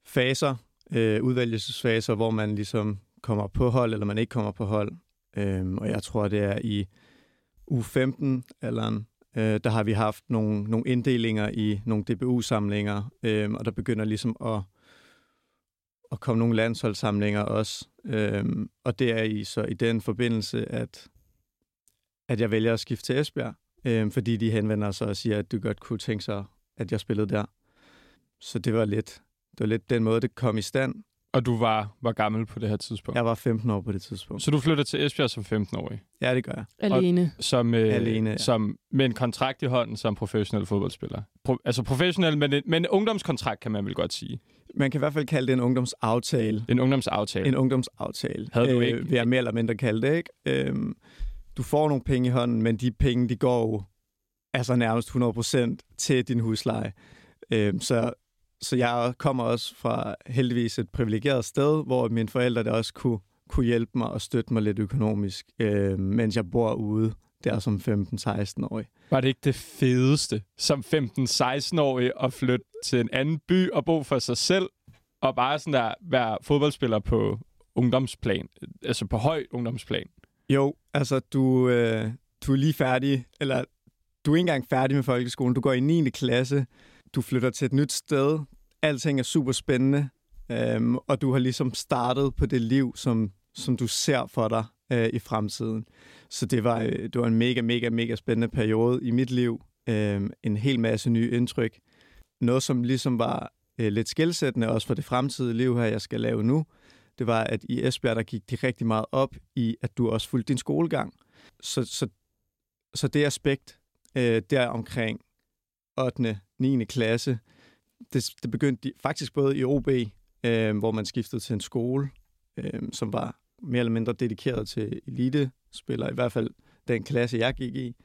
faser, øh, udvælgelsesfaser, hvor man ligesom kommer på hold, eller man ikke kommer på hold. Øhm, og jeg tror, det er i u 15 eller øh, der har vi haft nogle, nogle inddelinger i nogle DBU-samlinger, øh, og der begynder ligesom at, at komme nogle landsholdssamlinger også. Øh, og det er i, så i den forbindelse, at, at jeg vælger at skifte til Esbjerg, øh, fordi de henvender sig og siger, at du godt kunne tænke sig, at jeg spillede der. Så det var lidt, det var lidt den måde, det kom i stand. Og du var, var gammel på det her tidspunkt? Jeg var 15 år på det tidspunkt. Så du flytter til Esbjerg som 15-årig? Ja, det gør jeg. Alene? Som, øh, Alene, ja. som, med en kontrakt i hånden som professionel fodboldspiller? Pro, altså professionel, men en, men en ungdomskontrakt, kan man vel godt sige? Man kan i hvert fald kalde det en ungdomsaftale. En ungdomsaftale? En ungdomsaftale. Havde du ikke? Øh, vil jeg mere eller mindre kalde det, ikke? Øhm, du får nogle penge i hånden, men de penge, de går jo altså nærmest 100% til din husleje. Øhm, så, så jeg kommer også fra heldigvis et privilegeret sted, hvor mine forældre der også kunne, kunne hjælpe mig og støtte mig lidt økonomisk, øh, mens jeg bor ude der som 15-16-årig. Var det ikke det fedeste som 15-16-årig at flytte til en anden by og bo for sig selv, og bare sådan der være fodboldspiller på ungdomsplan, altså på høj ungdomsplan? Jo, altså du, øh, du er lige færdig, eller du er ikke engang færdig med folkeskolen. Du går i 9. klasse, du flytter til et nyt sted, alting er super spændende, øhm, og du har ligesom startet på det liv, som, som du ser for dig øh, i fremtiden. Så det var, øh, det var en mega, mega, mega spændende periode i mit liv. Øh, en hel masse nye indtryk. Noget, som ligesom var øh, lidt skældsættende også for det fremtidige liv her, jeg skal lave nu, det var, at i Esbjerg, der gik de rigtig meget op i, at du også fulgte din skolegang. Så, så, så det aspekt øh, der omkring 8. 9. klasse, det, det begyndte de, faktisk både i OB, øh, hvor man skiftede til en skole, øh, som var mere eller mindre dedikeret til elitespillere, i hvert fald den klasse, jeg gik i,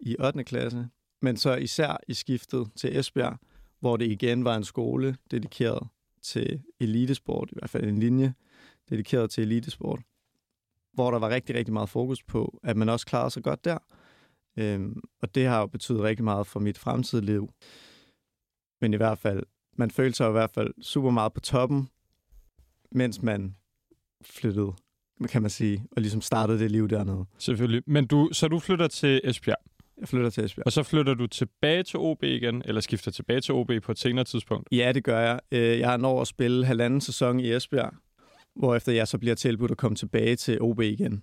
i 8. klasse. Men så især i skiftet til Esbjerg, hvor det igen var en skole dedikeret til elitesport, i hvert fald en linje dedikeret til elitesport, hvor der var rigtig, rigtig meget fokus på, at man også klarede sig godt der. Øhm, og det har jo betydet rigtig meget for mit fremtidige liv. Men i hvert fald, man følte sig i hvert fald super meget på toppen, mens man flyttede, kan man sige, og ligesom startede det liv dernede. Selvfølgelig. Men du, så du flytter til Esbjerg, Jeg flytter til Esbjerg. og så flytter du tilbage til OB igen, eller skifter tilbage til OB på et senere tidspunkt? Ja, det gør jeg. Øh, Jeg har nået at spille halvanden sæson i Esbjerg, hvorefter jeg så bliver tilbudt at komme tilbage til OB igen.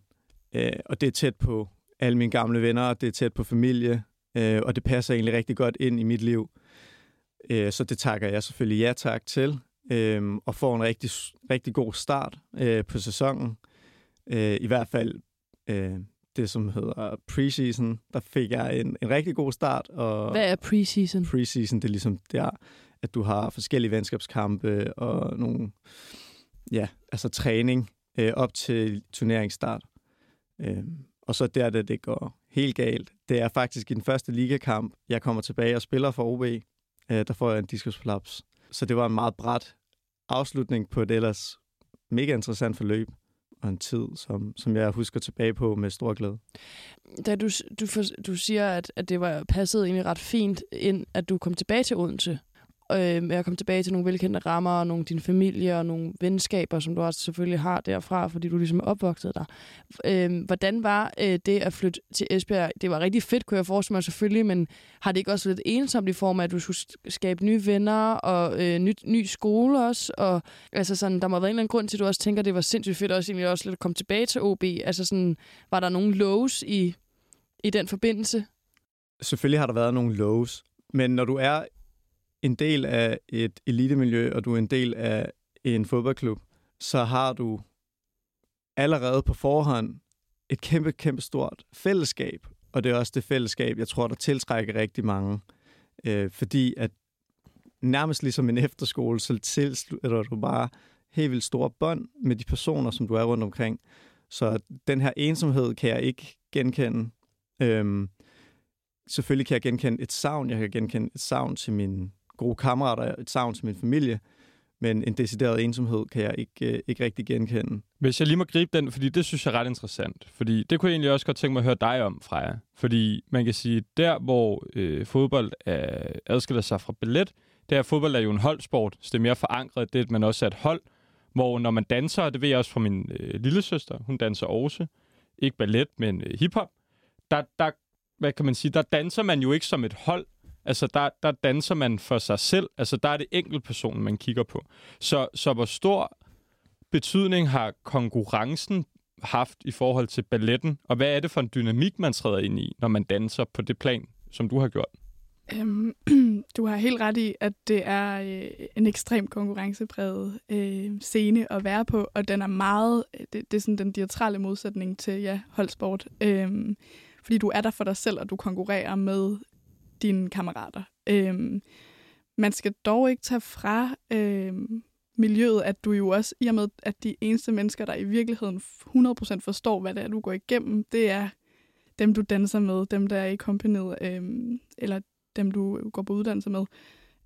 Øh, Og det er tæt på alle mine gamle venner, det er tæt på familie, øh, og det passer egentlig rigtig godt ind i mit liv. Øh, Så det takker jeg selvfølgelig ja tak til, øh, og får en rigtig, rigtig god start øh, på sæsonen. Øh, I hvert fald øh, det, som hedder preseason. Der fik jeg en, en rigtig god start. Og Hvad er preseason? preseason, det er ligesom der, at du har forskellige venskabskampe og nogle, ja, altså træning øh, op til turneringsstart. Øh, og så der, det, det går helt galt. Det er faktisk i den første ligakamp, jeg kommer tilbage og spiller for OB. Øh, der får jeg en diskusprolaps. Så det var en meget bræt afslutning på et ellers mega interessant forløb og en tid, som, som jeg husker tilbage på med stor glæde. Da du, du, for, du siger, at, at det var passet egentlig ret fint ind, at du kom tilbage til Odense, øh, med at komme tilbage til nogle velkendte rammer, og nogle din familie og nogle venskaber, som du også selvfølgelig har derfra, fordi du ligesom er opvokset der. Øh, hvordan var øh, det at flytte til Esbjerg? Det var rigtig fedt, kunne jeg forestille mig selvfølgelig, men har det ikke også lidt ensomt i form af, at du skulle skabe nye venner og øh, ny, ny skole også? Og, altså sådan, der må have været en eller anden grund til, at du også tænker, at det var sindssygt fedt også, egentlig også lidt at komme tilbage til OB. Altså sådan, var der nogle lows i, i den forbindelse? Selvfølgelig har der været nogle lows, men når du er en del af et elitemiljø, og du er en del af en fodboldklub, så har du allerede på forhånd et kæmpe, kæmpe stort fællesskab. Og det er også det fællesskab, jeg tror, der tiltrækker rigtig mange. Øh, fordi at nærmest ligesom en efterskole, så tilslutter du bare helt vildt store bånd med de personer, som du er rundt omkring. Så den her ensomhed kan jeg ikke genkende. Øhm, selvfølgelig kan jeg genkende et savn. Jeg kan genkende et savn til min gode kammerater, et savn til min familie, men en decideret ensomhed kan jeg ikke, øh, ikke rigtig genkende. Hvis jeg lige må gribe den, fordi det synes jeg er ret interessant. Fordi det kunne jeg egentlig også godt tænke mig at høre dig om, Freja. Fordi man kan sige, der hvor øh, fodbold er, adskiller sig fra ballet, det er, fodbold er jo en holdsport, så det er mere forankret, det at man også er et hold, hvor når man danser, og det ved jeg også fra min øh, lille søster, hun danser også, ikke ballet, men øh, hiphop, der, der, hvad kan man sige, der danser man jo ikke som et hold, Altså, der, der danser man for sig selv. Altså, der er det enkeltpersonen, man kigger på. Så, så hvor stor betydning har konkurrencen haft i forhold til balletten? Og hvad er det for en dynamik, man træder ind i, når man danser på det plan, som du har gjort? Øhm, [CLEARS THROAT] du har helt ret i, at det er øh, en ekstrem konkurrencepræget øh, scene at være på, og den er meget, øh, det, det er sådan den diatrale modsætning til ja, holdsport. Øhm, fordi du er der for dig selv, og du konkurrerer med dine kammerater. Øhm, man skal dog ikke tage fra øhm, miljøet, at du jo også, i og med, at de eneste mennesker, der i virkeligheden 100% forstår, hvad det er, du går igennem, det er dem, du danser med, dem, der er i kompaniet, øhm, eller dem, du går på uddannelse med.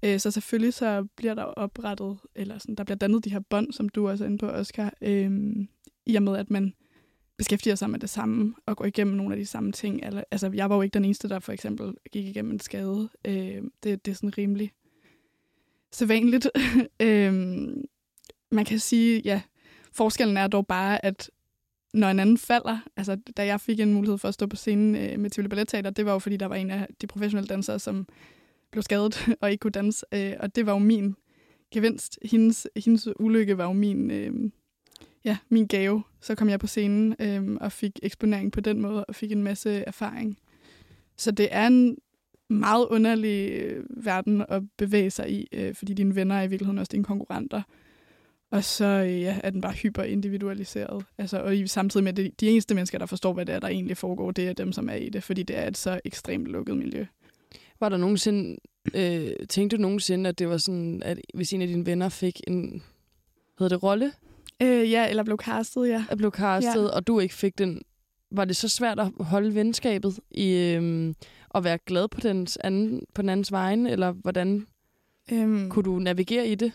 Øh, så selvfølgelig så bliver der oprettet, eller sådan, der bliver dannet de her bånd, som du også er inde på, Oscar, øhm, i og med, at man beskæftiger sig med det samme og går igennem nogle af de samme ting. Eller, altså, jeg var jo ikke den eneste, der for eksempel gik igennem en skade. Øh, det, det er sådan rimelig sædvanligt. [LAUGHS] øh, man kan sige, ja, forskellen er dog bare, at når en anden falder, altså da jeg fik en mulighed for at stå på scenen øh, med Tivoli Ballet Teater, det var jo fordi, der var en af de professionelle dansere, som blev skadet [LAUGHS] og ikke kunne danse. Øh, og det var jo min gevinst. Hendes, hendes ulykke var jo min, øh, ja, min gave. Så kom jeg på scenen øhm, og fik eksponering på den måde, og fik en masse erfaring. Så det er en meget underlig øh, verden at bevæge sig i, øh, fordi dine venner er i virkeligheden også dine konkurrenter. Og så øh, ja, er den bare hyperindividualiseret. Altså, og i, samtidig med, at de eneste mennesker, der forstår, hvad det er, der egentlig foregår, det er dem, som er i det, fordi det er et så ekstremt lukket miljø. Var der nogensinde, øh, tænkte du nogensinde, at det var sådan, at hvis en af dine venner fik en, hedder det rolle? Øh, ja, eller blev castet, ja. At blev castet, ja. og du ikke fik den. Var det så svært at holde venskabet i øh, at være glad på, dens anden, på den andens vegne, eller hvordan øhm, kunne du navigere i det?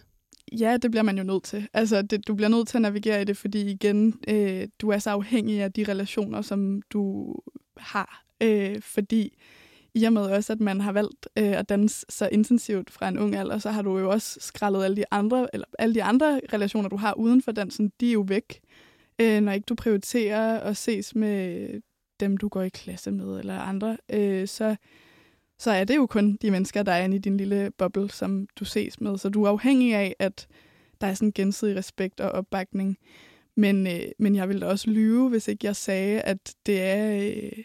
Ja, det bliver man jo nødt til. Altså, det, du bliver nødt til at navigere i det, fordi igen, øh, du er så afhængig af de relationer, som du har. Øh, fordi i og med også, at man har valgt øh, at danse så intensivt fra en ung alder, så har du jo også skrællet alle de andre, eller alle de andre relationer, du har uden for dansen, de er jo væk. Øh, når ikke du prioriterer at ses med dem, du går i klasse med, eller andre, øh, så, så er det jo kun de mennesker, der er inde i din lille boble, som du ses med. Så du er afhængig af, at der er sådan gensidig respekt og opbakning. Men, øh, men jeg ville da også lyve, hvis ikke jeg sagde, at det er... Øh,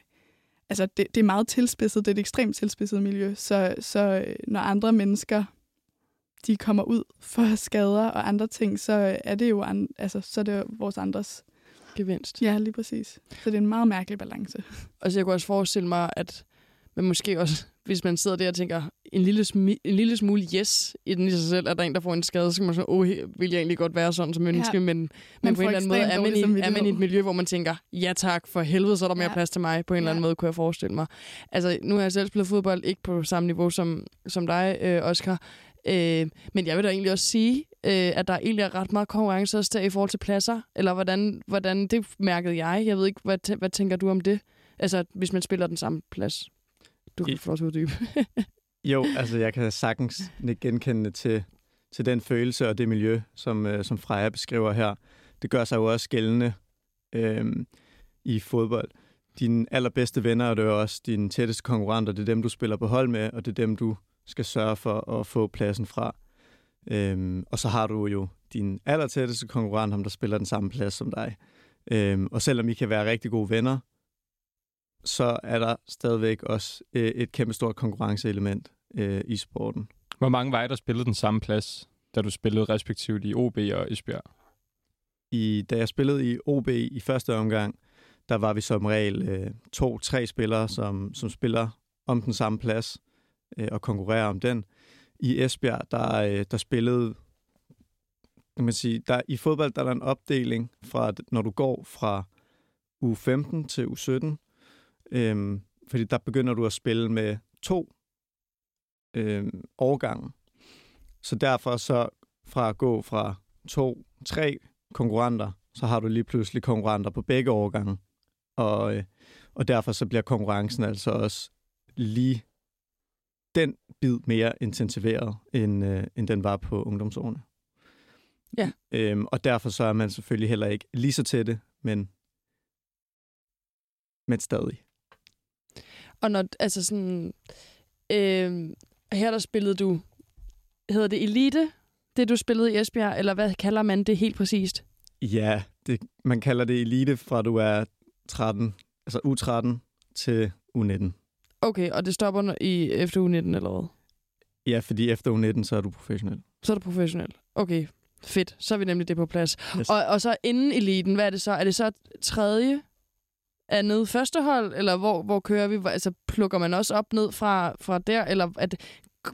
altså det, det er meget tilspidset, det er et ekstremt tilspidset miljø, så, så øh, når andre mennesker de kommer ud for skader og andre ting, så er det jo an, altså, så er det vores andres gevinst. Ja, lige præcis. Så det er en meget mærkelig balance. Og så jeg kunne også forestille mig, at man måske også, hvis man sidder der og tænker, en lille, smi- en lille smule yes i den i sig selv, at der er en, der får en skade, så kan man så, åh, vil jeg egentlig godt være sådan som menneske, ja. men, men Man på en eller anden måde er man, i, er man i et miljø, hvor man tænker, ja tak, for helvede, så er der mere Ja. plads til mig, på en eller anden Ja. måde, kunne jeg forestille mig. Altså, nu har jeg selv spillet fodbold, ikke på samme niveau som, som dig, øh, Oscar, øh, men jeg vil da egentlig også sige, øh, at der egentlig er ret meget konkurrence også der i forhold til pladser, eller hvordan, hvordan det mærkede jeg. Jeg ved ikke, hvad, tæ- hvad tænker du om det? Altså, hvis man spiller den samme plads. Du kan I- at uddybe. [LAUGHS] Jo, altså jeg kan sagtens nikke genkendende til, til den følelse og det miljø, som, øh, som Freja beskriver her. Det gør sig jo også gældende øh, i fodbold. Dine allerbedste venner er det jo også dine tætteste konkurrenter. Det er dem, du spiller på hold med, og det er dem, du skal sørge for at få pladsen fra. Øhm, og så har du jo din allertætteste konkurrent, ham der spiller den samme plads som dig. Øhm, og selvom I kan være rigtig gode venner, så er der stadigvæk også øh, et kæmpe stort konkurrenceelement øh, i sporten. Hvor mange var I, der spillede den samme plads, da du spillede respektivt i OB og Esbjerg? I, da jeg spillede i OB i første omgang, der var vi som regel øh, to-tre spillere, som, som spiller om den samme plads øh, og konkurrerer om den. I Esbjerg, der, øh, der spillede, kan man sige, der, i fodbold der er der en opdeling, fra når du går fra u 15 til u 17, øhm, fordi der begynder du at spille med to øhm, årgange. Så derfor så fra at gå fra to, tre konkurrenter, så har du lige pludselig konkurrenter på begge årgange. Og, øh, og derfor så bliver konkurrencen altså også lige den bid mere intensiveret, end, øh, end den var på ungdomsårene. Ja. Øhm, og derfor så er man selvfølgelig heller ikke lige så tætte, men, men stadig. Og når, altså sådan, øh, her der spillede du, hedder det Elite, det du spillede i Esbjerg, eller hvad kalder man det helt præcist? Ja, det, man kalder det elite fra du er 13, altså U13 til U19. Okay, og det stopper i efter U19 eller hvad? Ja, fordi efter U19, så er du professionel. Så er du professionel. Okay, fedt. Så er vi nemlig det på plads. Yes. Og, og så inden eliten, hvad er det så? Er det så tredje, andet, første hold, eller hvor, hvor kører vi? Hvor- Altså, plukker man også op ned fra, fra der, eller er det,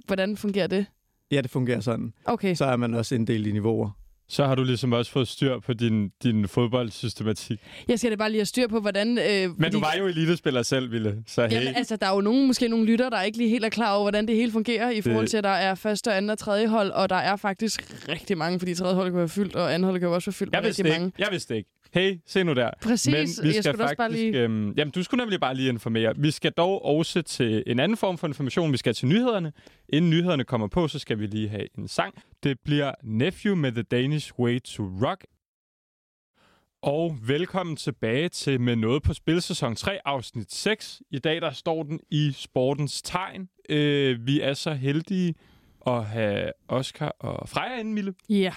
hvordan fungerer det? Ja, det fungerer sådan. Okay, Så er man også inddelt i niveauer. Så har du ligesom også fået styr på din, din fodboldsystematik. jeg skal da bare lige have styr på, hvordan... Øh, Men du var jo elitespiller selv, Ville. Så hey. Jamen, altså, der er jo nogen, måske nogle lytter, der ikke lige helt er klar over, hvordan det hele fungerer, i forhold til, at der er første, anden og tredje hold, og der er faktisk rigtig mange, fordi tredje hold kan være fyldt, og anden hold kan jo også være fyldt jeg vidste rigtig ikke. mange. Jeg vidste ikke. Hey, se nu der. Præcis, Men vi jeg skal skulle også faktisk... bare lige... Øhm, jamen, du skulle nemlig bare lige informere. Vi skal dog også til en anden form for information. Vi skal til nyhederne. Inden nyhederne kommer på, så skal vi lige have en sang. Det bliver Nephew med The Danish Way to Rock. Og velkommen tilbage til Med Noget på Spil, sæson 3, afsnit 6. I dag der står den i sportens tegn. Øh, vi er så heldige at have Oscar og Freja inde, Mille. Ja,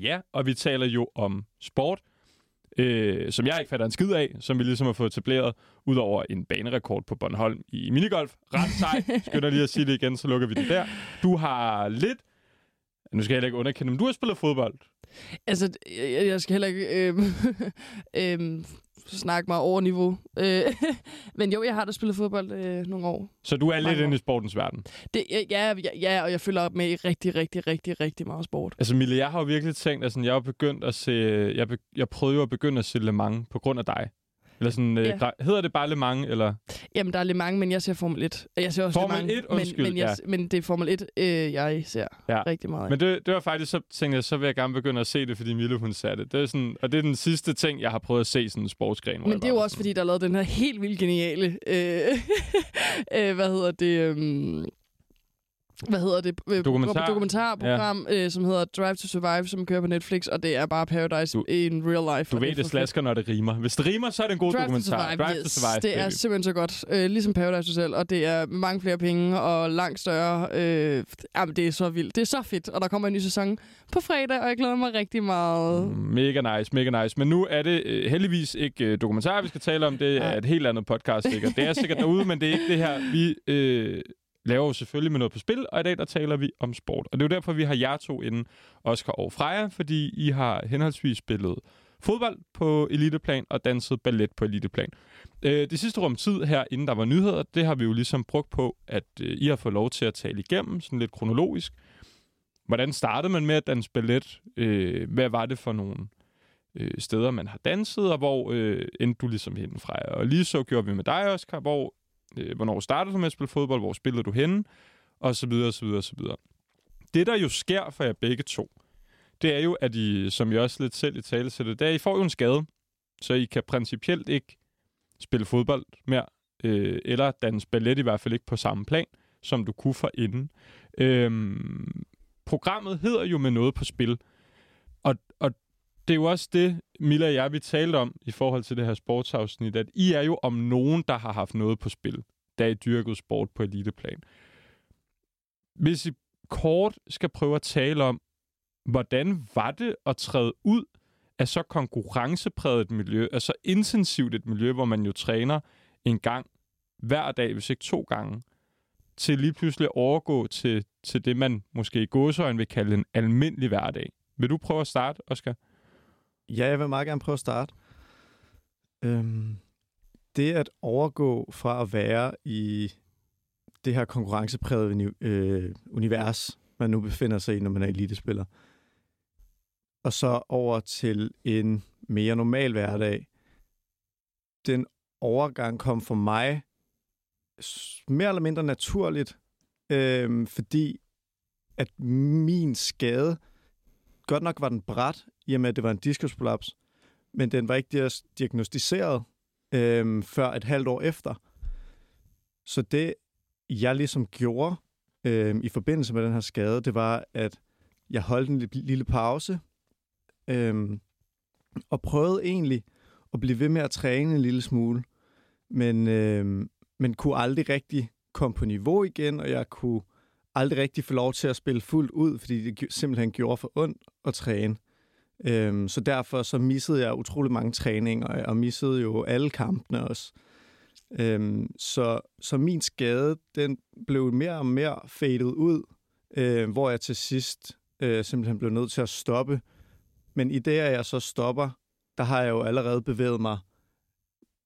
Ja, og vi taler jo om sport, øh, som jeg ikke fatter en skid af, som vi ligesom har fået etableret, udover en banerekord på Bornholm i minigolf. Ret sej. Skynder lige at sige det igen, så lukker vi det der. Du har lidt... Nu skal jeg ikke underkende, men du har spillet fodbold altså, jeg, jeg skal heller ikke øh, [LAUGHS] øh, snakke mig over niveau. Øh, [LAUGHS] men jo, jeg har da spillet fodbold øh, nogle år. Så du er lidt inde i sportens verden. Det, ja, ja, ja, og jeg følger op med i rigtig, rigtig, rigtig, rigtig meget sport. Altså, Mille, jeg har jo virkelig tænkt, at sådan, jeg har begyndt at se... Jeg, be, jeg prøvede jo at begynde at se Le Mans på grund af dig. Eller sådan, Ja. ja. øh, gra- hedder det bare Le Mans, eller? Jamen, der er lidt mange, men jeg ser Formel 1. Jeg ser også Formel Le Mans, 1, undskyld, men, men, jeg, men det er Formel 1, øh, jeg ser Ja. rigtig meget. af. Men det, det var faktisk, så tænkte jeg, så vil jeg gerne begynde at se det, fordi Mille, hun sagde det. det er sådan, og det er den sidste ting, jeg har prøvet at se sådan en sportsgren. Men det er jo også, fordi der er lavet den her helt vildt geniale... Øh, [LAUGHS] øh, hvad hedder det... Øh, hvad hedder det? Øh, Dokumentar. Dokumentarprogram, ja. øh, som hedder Drive to Survive, som kører på Netflix, og det er bare Paradise Du- in real life. Du ved, er det slasker, når det rimer. Hvis det rimer, så er det en god Drive dokumentar. To Survive, Drive yes. to Survive, det er baby. simpelthen så godt. Øh, ligesom Paradise Hotel, og det er mange flere penge og langt større. Øh, jamen, det er så vildt. Det er så fedt, og der kommer en ny sæson på fredag, og jeg glæder mig rigtig meget. Mega nice, mega nice. Men nu er det øh, heldigvis ikke øh, dokumentar, vi skal tale om. Det er Nej. et helt andet podcast, sikkert. Det er sikkert derude, men det er ikke det her. Vi øh, laver jo selvfølgelig med noget på spil, og i dag der taler vi om sport. Og det er jo derfor, vi har jer to inde, Oscar og Freja, fordi I har henholdsvis spillet fodbold på eliteplan og danset ballet på eliteplan. Øh, det sidste rum tid her, inden der var nyheder, det har vi jo ligesom brugt på, at øh, I har fået lov til at tale igennem, sådan lidt kronologisk. Hvordan startede man med at danse ballet? Øh, hvad var det for nogle øh, steder, man har danset, og hvor øh, endte du ligesom henne fra? Og lige så gjorde vi med dig, Oscar, hvor, øh, hvornår startede du med at spille fodbold, hvor spillede du henne, og så videre, og så videre, og så videre. Det, der jo sker for jer begge to, det er jo, at I, som jeg også lidt selv i tale sætter, det er, at I får jo en skade, så I kan principielt ikke spille fodbold mere, øh, eller danse ballet i hvert fald ikke på samme plan, som du kunne for inden. Øhm, programmet hedder jo med noget på spil, og, og det er jo også det, Mila og jeg, vi talte om i forhold til det her sportsafsnit, at I er jo om nogen, der har haft noget på spil, da I dyrkede sport på eliteplan. Hvis I kort skal prøve at tale om, hvordan var det at træde ud af så konkurrencepræget et miljø, af så intensivt et miljø, hvor man jo træner en gang hver dag, hvis ikke to gange, til lige pludselig at overgå til, til det, man måske i gåsøjne vil kalde en almindelig hverdag. Vil du prøve at starte, Oscar? Ja, jeg vil meget gerne prøve at starte. Øhm, det at overgå fra at være i det her konkurrenceprægede øh, univers, man nu befinder sig i, når man er elitespiller, og så over til en mere normal hverdag. Den overgang kom for mig mere eller mindre naturligt, øh, fordi at min skade, godt nok var den bræt, i og med at det var en diskusprolaps, men den var ikke diagnostiseret øh, før et halvt år efter. Så det, jeg ligesom gjorde øh, i forbindelse med den her skade, det var, at jeg holdt en lille pause, øh, og prøvede egentlig at blive ved med at træne en lille smule, men, øh, men kunne aldrig rigtig komme på niveau igen, og jeg kunne aldrig rigtig få lov til at spille fuldt ud, fordi det simpelthen gjorde for ondt at træne. Øhm, så derfor så missede jeg utrolig mange træninger, og missede jo alle kampene også. Øhm, så, så min skade, den blev mere og mere fadet ud, øh, hvor jeg til sidst øh, simpelthen blev nødt til at stoppe. Men i det, at jeg så stopper, der har jeg jo allerede bevæget mig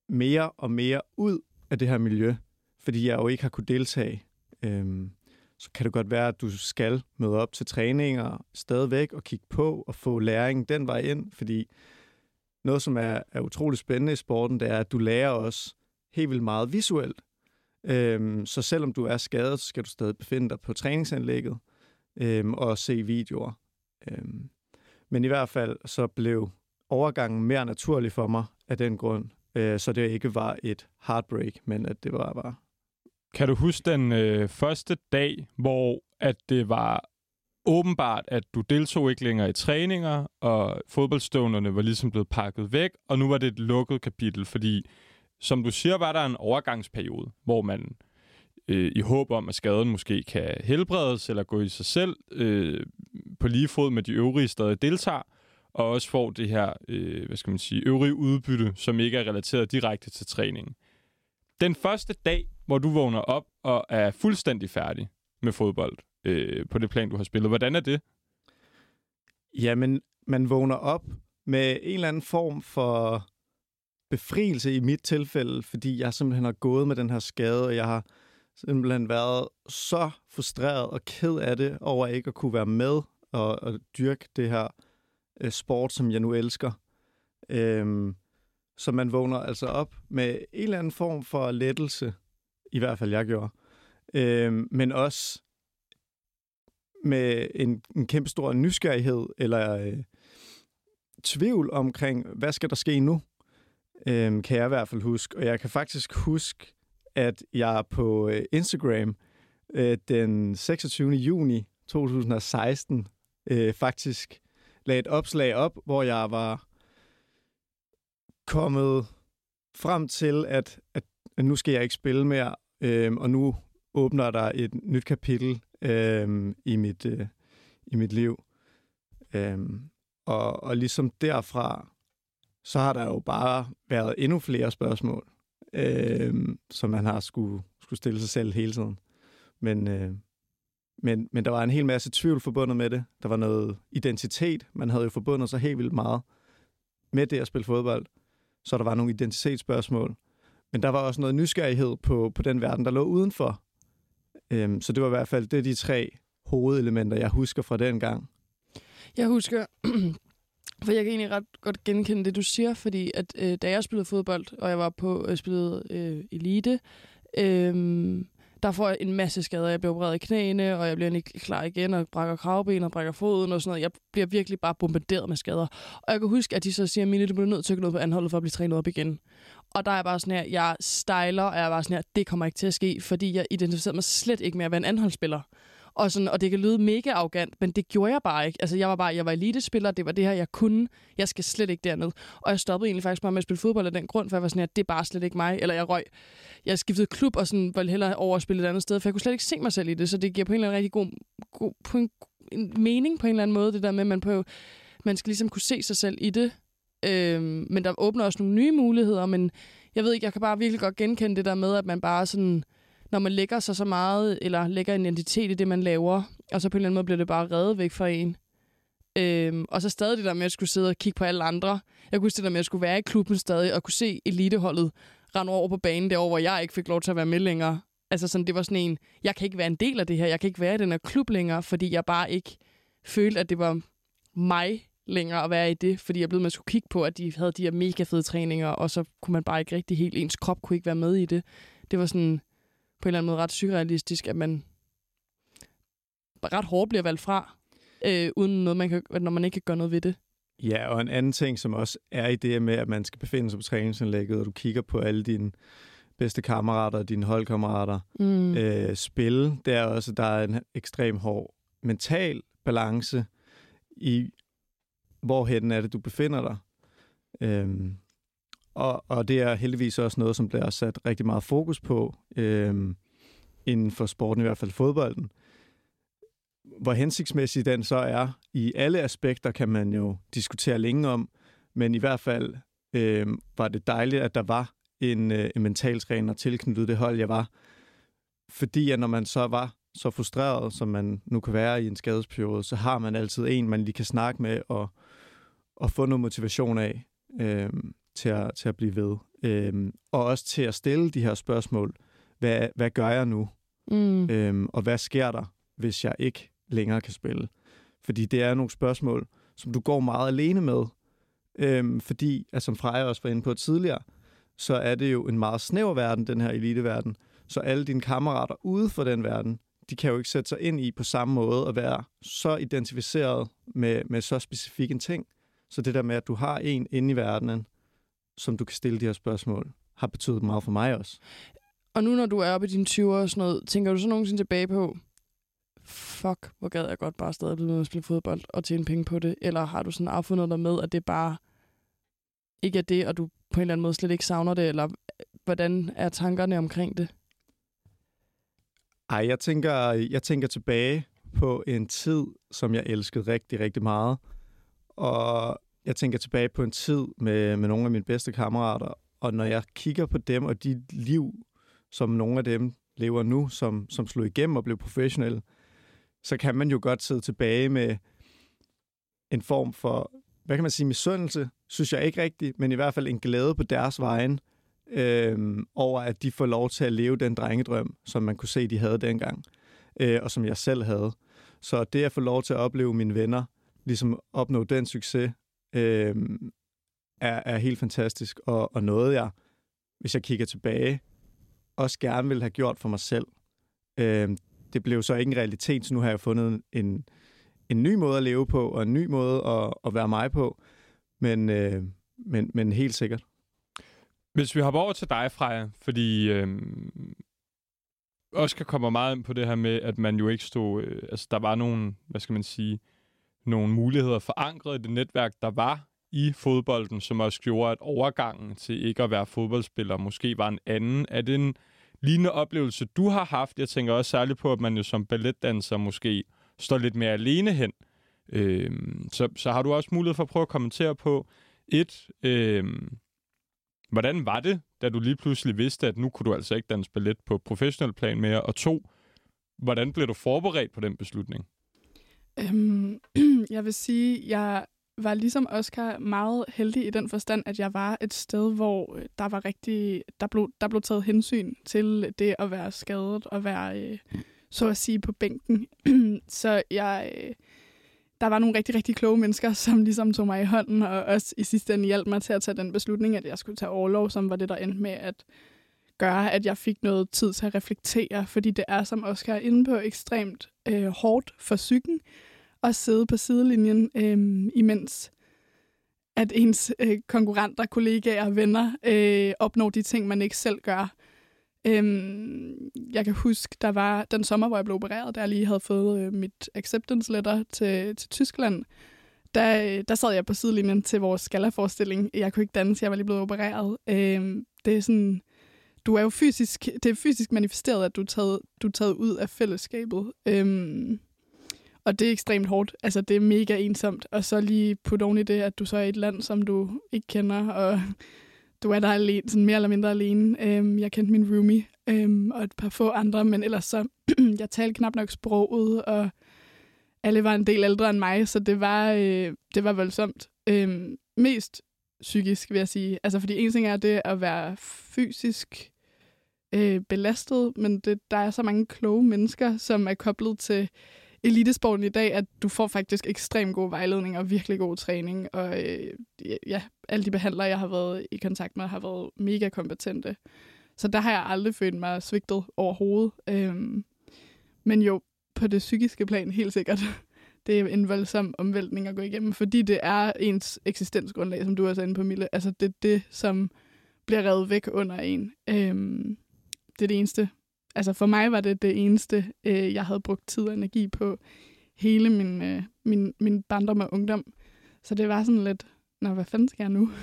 mere og mere ud af det her miljø, fordi jeg jo ikke har kunne deltage. Øhm, så kan det godt være, at du skal møde op til træninger stadigvæk og kigge på og få læring den vej ind, fordi noget, som er, er utrolig spændende i sporten, det er, at du lærer også helt vildt meget visuelt. Øhm, så selvom du er skadet, så skal du stadig befinde dig på træningsanlægget øhm, og se videoer. Øhm, men i hvert fald så blev overgangen mere naturlig for mig af den grund, øh, så det ikke var et heartbreak, men at det var bare kan du huske den øh, første dag, hvor at det var åbenbart, at du deltog ikke længere i træninger, og fodboldstøvnerne var ligesom blevet pakket væk, og nu var det et lukket kapitel, fordi som du siger, var der en overgangsperiode, hvor man øh, i håb om, at skaden måske kan helbredes eller gå i sig selv øh, på lige fod med de øvrige stadig deltager, og også får det her, øh, hvad skal man sige, øvrige udbytte, som ikke er relateret direkte til træningen. Den første dag, hvor du vågner op og er fuldstændig færdig med fodbold øh, på det plan, du har spillet. Hvordan er det? Jamen, man vågner op med en eller anden form for befrielse i mit tilfælde, fordi jeg simpelthen har gået med den her skade, og jeg har simpelthen været så frustreret og ked af det over ikke at kunne være med og, og dyrke det her øh, sport, som jeg nu elsker. Øhm, så man vågner altså op med en eller anden form for lettelse, i hvert fald jeg gjorde, øh, men også med en, en kæmpe stor nysgerrighed eller øh, tvivl omkring, hvad skal der ske nu, øh, kan jeg i hvert fald huske. Og jeg kan faktisk huske, at jeg på øh, Instagram øh, den 26. juni 2016 øh, faktisk lagde et opslag op, hvor jeg var kommet frem til, at, at, at nu skal jeg ikke spille mere, øh, og nu åbner der et nyt kapitel øh, i, mit, øh, i mit liv. Øh, og, og ligesom derfra, så har der jo bare været endnu flere spørgsmål, øh, som man har skulle, skulle stille sig selv hele tiden. Men, øh, men, men der var en hel masse tvivl forbundet med det. Der var noget identitet. Man havde jo forbundet sig helt vildt meget med det at spille fodbold. Så der var nogle identitetsspørgsmål. Men der var også noget nysgerrighed på, på den verden, der lå udenfor. Øhm, så det var i hvert fald det er de tre hovedelementer, jeg husker fra den gang. Jeg husker, [CLEARS THROAT] for jeg kan egentlig ret godt genkende det, du siger, fordi at øh, da jeg spillede fodbold, og jeg var på øh, spillet øh, elite, øh, der får jeg en masse skader. Jeg bliver opereret i knæene, og jeg bliver ikke klar igen, og brækker kravben og brækker foden og sådan noget. Jeg bliver virkelig bare bombarderet med skader. Og jeg kan huske, at de så siger, Mille, du bliver nødt til at gå ned på anholdet for at blive trænet op igen. Og der er bare sådan her, jeg styler, og jeg er bare sådan her, det kommer ikke til at ske, fordi jeg identificerede mig slet ikke med at være en anholdsspiller. Og, sådan, og det kan lyde mega arrogant, men det gjorde jeg bare ikke. Altså, jeg var bare, jeg var elitespiller, det var det her, jeg kunne. Jeg skal slet ikke derned. Og jeg stoppede egentlig faktisk bare med at spille fodbold af den grund, for jeg var sådan, at det er bare slet ikke mig. Eller jeg røg. Jeg skiftede klub og sådan, ville hellere over at spille et andet sted, for jeg kunne slet ikke se mig selv i det. Så det giver på en eller anden rigtig god, god på en, en mening på en eller anden måde, det der med, at man, på, man skal ligesom kunne se sig selv i det. Øhm, men der åbner også nogle nye muligheder, men jeg ved ikke, jeg kan bare virkelig godt genkende det der med, at man bare sådan når man lægger sig så meget, eller lægger en identitet i det, man laver, og så på en eller anden måde bliver det bare reddet væk fra en. Øhm, og så stadig det der med at skulle sidde og kigge på alle andre. Jeg kunne huske det der med at skulle være i klubben stadig, og kunne se eliteholdet rende over på banen derovre, hvor jeg ikke fik lov til at være med længere. Altså sådan, det var sådan en, jeg kan ikke være en del af det her, jeg kan ikke være i den her klub længere, fordi jeg bare ikke følte, at det var mig længere at være i det, fordi jeg blev med at skulle kigge på, at de havde de her mega fede træninger, og så kunne man bare ikke rigtig helt, ens krop kunne ikke være med i det. Det var sådan, på en eller anden måde ret surrealistisk, at man ret hårdt bliver valgt fra, øh, uden noget, man kan, når man ikke kan gøre noget ved det. Ja, og en anden ting, som også er i det med, at man skal befinde sig på træningsanlægget, og du kigger på alle dine bedste kammerater, dine holdkammerater, mm. øh, spille, det er også, at der er en ekstrem hård mental balance i, hvorhen er det, du befinder dig. Øhm, og, og det er heldigvis også noget, som bliver sat rigtig meget fokus på øh, inden for sporten, i hvert fald fodbolden. Hvor hensigtsmæssig den så er i alle aspekter, kan man jo diskutere længe om, men i hvert fald øh, var det dejligt, at der var en, øh, en mentaltræner tilknyttet det hold, jeg var. Fordi at når man så var så frustreret, som man nu kan være i en skadesperiode, så har man altid en, man lige kan snakke med og, og få noget motivation af. Øh, til at, til at blive ved. Øhm, og også til at stille de her spørgsmål. Hvad, hvad gør jeg nu? Mm. Øhm, og hvad sker der, hvis jeg ikke længere kan spille? Fordi det er nogle spørgsmål, som du går meget alene med. Øhm, fordi, altså, som Freja også var inde på tidligere, så er det jo en meget snæver verden, den her eliteverden. Så alle dine kammerater ude for den verden, de kan jo ikke sætte sig ind i på samme måde og være så identificeret med, med så specifik en ting. Så det der med, at du har en inde i verdenen, som du kan stille de her spørgsmål, har betydet meget for mig også. Og nu når du er oppe i dine 20'er og sådan noget, tænker du så nogensinde tilbage på, fuck, hvor gad jeg godt bare stadig blive med at spille fodbold og tjene penge på det? Eller har du sådan affundet dig med, at det bare ikke er det, og du på en eller anden måde slet ikke savner det? Eller hvordan er tankerne omkring det? Ej, jeg tænker, jeg tænker tilbage på en tid, som jeg elskede rigtig, rigtig meget. Og jeg tænker tilbage på en tid med, med nogle af mine bedste kammerater, og når jeg kigger på dem og de liv, som nogle af dem lever nu, som, som slog igennem og blev professionelle, så kan man jo godt sidde tilbage med en form for, hvad kan man sige, misundelse, synes jeg ikke rigtigt, men i hvert fald en glæde på deres vejen, øh, over at de får lov til at leve den drengedrøm, som man kunne se, de havde dengang, øh, og som jeg selv havde. Så det at få lov til at opleve mine venner, ligesom opnå den succes, øh, er, er helt fantastisk, og, og noget jeg, hvis jeg kigger tilbage, også gerne vil have gjort for mig selv. Øh, det blev så ikke en realitet, så nu har jeg fundet en, en ny måde at leve på, og en ny måde at, at være mig på, men, øh, men, men helt sikkert. Hvis vi hopper over til dig, Freja, fordi øh, Oscar kommer meget ind på det her med, at man jo ikke stod... Øh, altså, der var nogle, hvad skal man sige, nogle muligheder forankret i det netværk, der var i fodbolden, som også gjorde, at overgangen til ikke at være fodboldspiller måske var en anden. Er det en lignende oplevelse, du har haft? Jeg tænker også særligt på, at man jo som balletdanser måske står lidt mere alene hen. Øh, så, så har du også mulighed for at prøve at kommentere på, et, øh, hvordan var det, da du lige pludselig vidste, at nu kunne du altså ikke danse ballet på professionel plan mere? Og to, hvordan blev du forberedt på den beslutning? Øhm, [CLEARS THROAT] jeg vil sige, jeg var ligesom Oscar meget heldig i den forstand, at jeg var et sted, hvor øh, der var rigtig, der blev, der blev taget hensyn til det at være skadet og være, øh, så at sige, på bænken. [CLEARS THROAT] så jeg, øh, der var nogle rigtig, rigtig kloge mennesker, som ligesom tog mig i hånden, og også i sidste ende hjalp mig til at tage den beslutning, at jeg skulle tage overlov, som var det, der endte med at gøre, at jeg fik noget tid til at reflektere, fordi det er, som Oscar er inde på, ekstremt øh, hårdt for psyken at sidde på sidelinjen, øh, imens at ens øh, konkurrenter, kollegaer og venner øh, opnår de ting, man ikke selv gør. Øhm, jeg kan huske, der var den sommer, hvor jeg blev opereret, der jeg lige havde fået øh, mit acceptance letter til, til Tyskland. Der, øh, der sad jeg på sidelinjen til vores skalaforestilling. Jeg kunne ikke danse, jeg var lige blevet opereret. Øhm, det er sådan, du er jo fysisk, det er fysisk manifesteret, at du er taget, du er taget ud af fællesskabet. Øhm, og det er ekstremt hårdt. Altså, det er mega ensomt. Og så lige putte oven i det, at du så er i et land, som du ikke kender, og du er der alene, sådan mere eller mindre alene. Øhm, jeg kendte min roomie øhm, og et par få andre, men ellers så, [CLEARS THROAT] jeg talte knap nok sproget, og alle var en del ældre end mig, så det var, øh, det var voldsomt. Øhm, mest psykisk, vil jeg sige. Altså, fordi en ting er det at være fysisk øh, belastet, men det, der er så mange kloge mennesker, som er koblet til elitesporten i dag, at du får faktisk ekstremt god vejledning og virkelig god træning. Og øh, ja, alle de behandlere, jeg har været i kontakt med, har været mega kompetente. Så der har jeg aldrig følt mig svigtet overhovedet. Øhm, men jo, på det psykiske plan helt sikkert. [LAUGHS] Det er en voldsom omvæltning at gå igennem, fordi det er ens eksistensgrundlag, som du også er inde på, Mille. Altså, det er det, som bliver revet væk under en. Øhm, det er det eneste. Altså, for mig var det det eneste, øh, jeg havde brugt tid og energi på hele min, øh, min, min barndom og ungdom. Så det var sådan lidt, nå, hvad fanden skal jeg nu? [LAUGHS]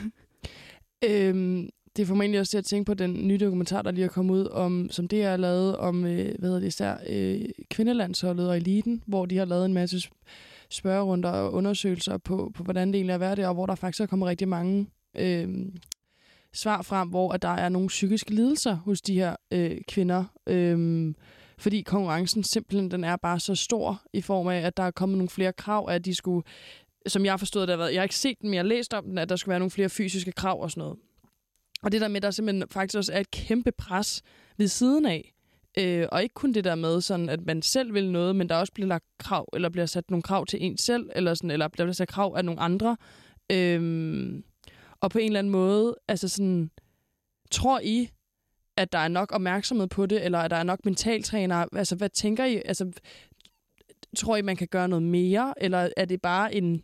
Øhm, det får mig også til at tænke på den nye dokumentar, der lige er kommet ud, om, som det er lavet om, øh, hvad hedder det især, øh, kvindelandsholdet og eliten, hvor de har lavet en masse spørgerunder og undersøgelser på, på, hvordan det egentlig er at være der, og hvor der faktisk er kommet rigtig mange øh, svar frem, hvor at der er nogle psykiske lidelser hos de her øh, kvinder. Øh, fordi konkurrencen simpelthen den er bare så stor i form af, at der er kommet nogle flere krav, at de skulle, som jeg har forstået, det har været, jeg har ikke set den, men jeg har læst om den, at der skulle være nogle flere fysiske krav og sådan noget. Og det der med, der simpelthen faktisk også er et kæmpe pres ved siden af. Øh, og ikke kun det der med, sådan, at man selv vil noget, men der også bliver lagt krav, eller bliver sat nogle krav til en selv, eller, sådan, eller bliver sat krav af nogle andre. Øh, og på en eller anden måde, altså sådan, tror I, at der er nok opmærksomhed på det, eller at der er nok mentaltrænere? Altså, hvad tænker I? Altså, tror I, man kan gøre noget mere, eller er det bare en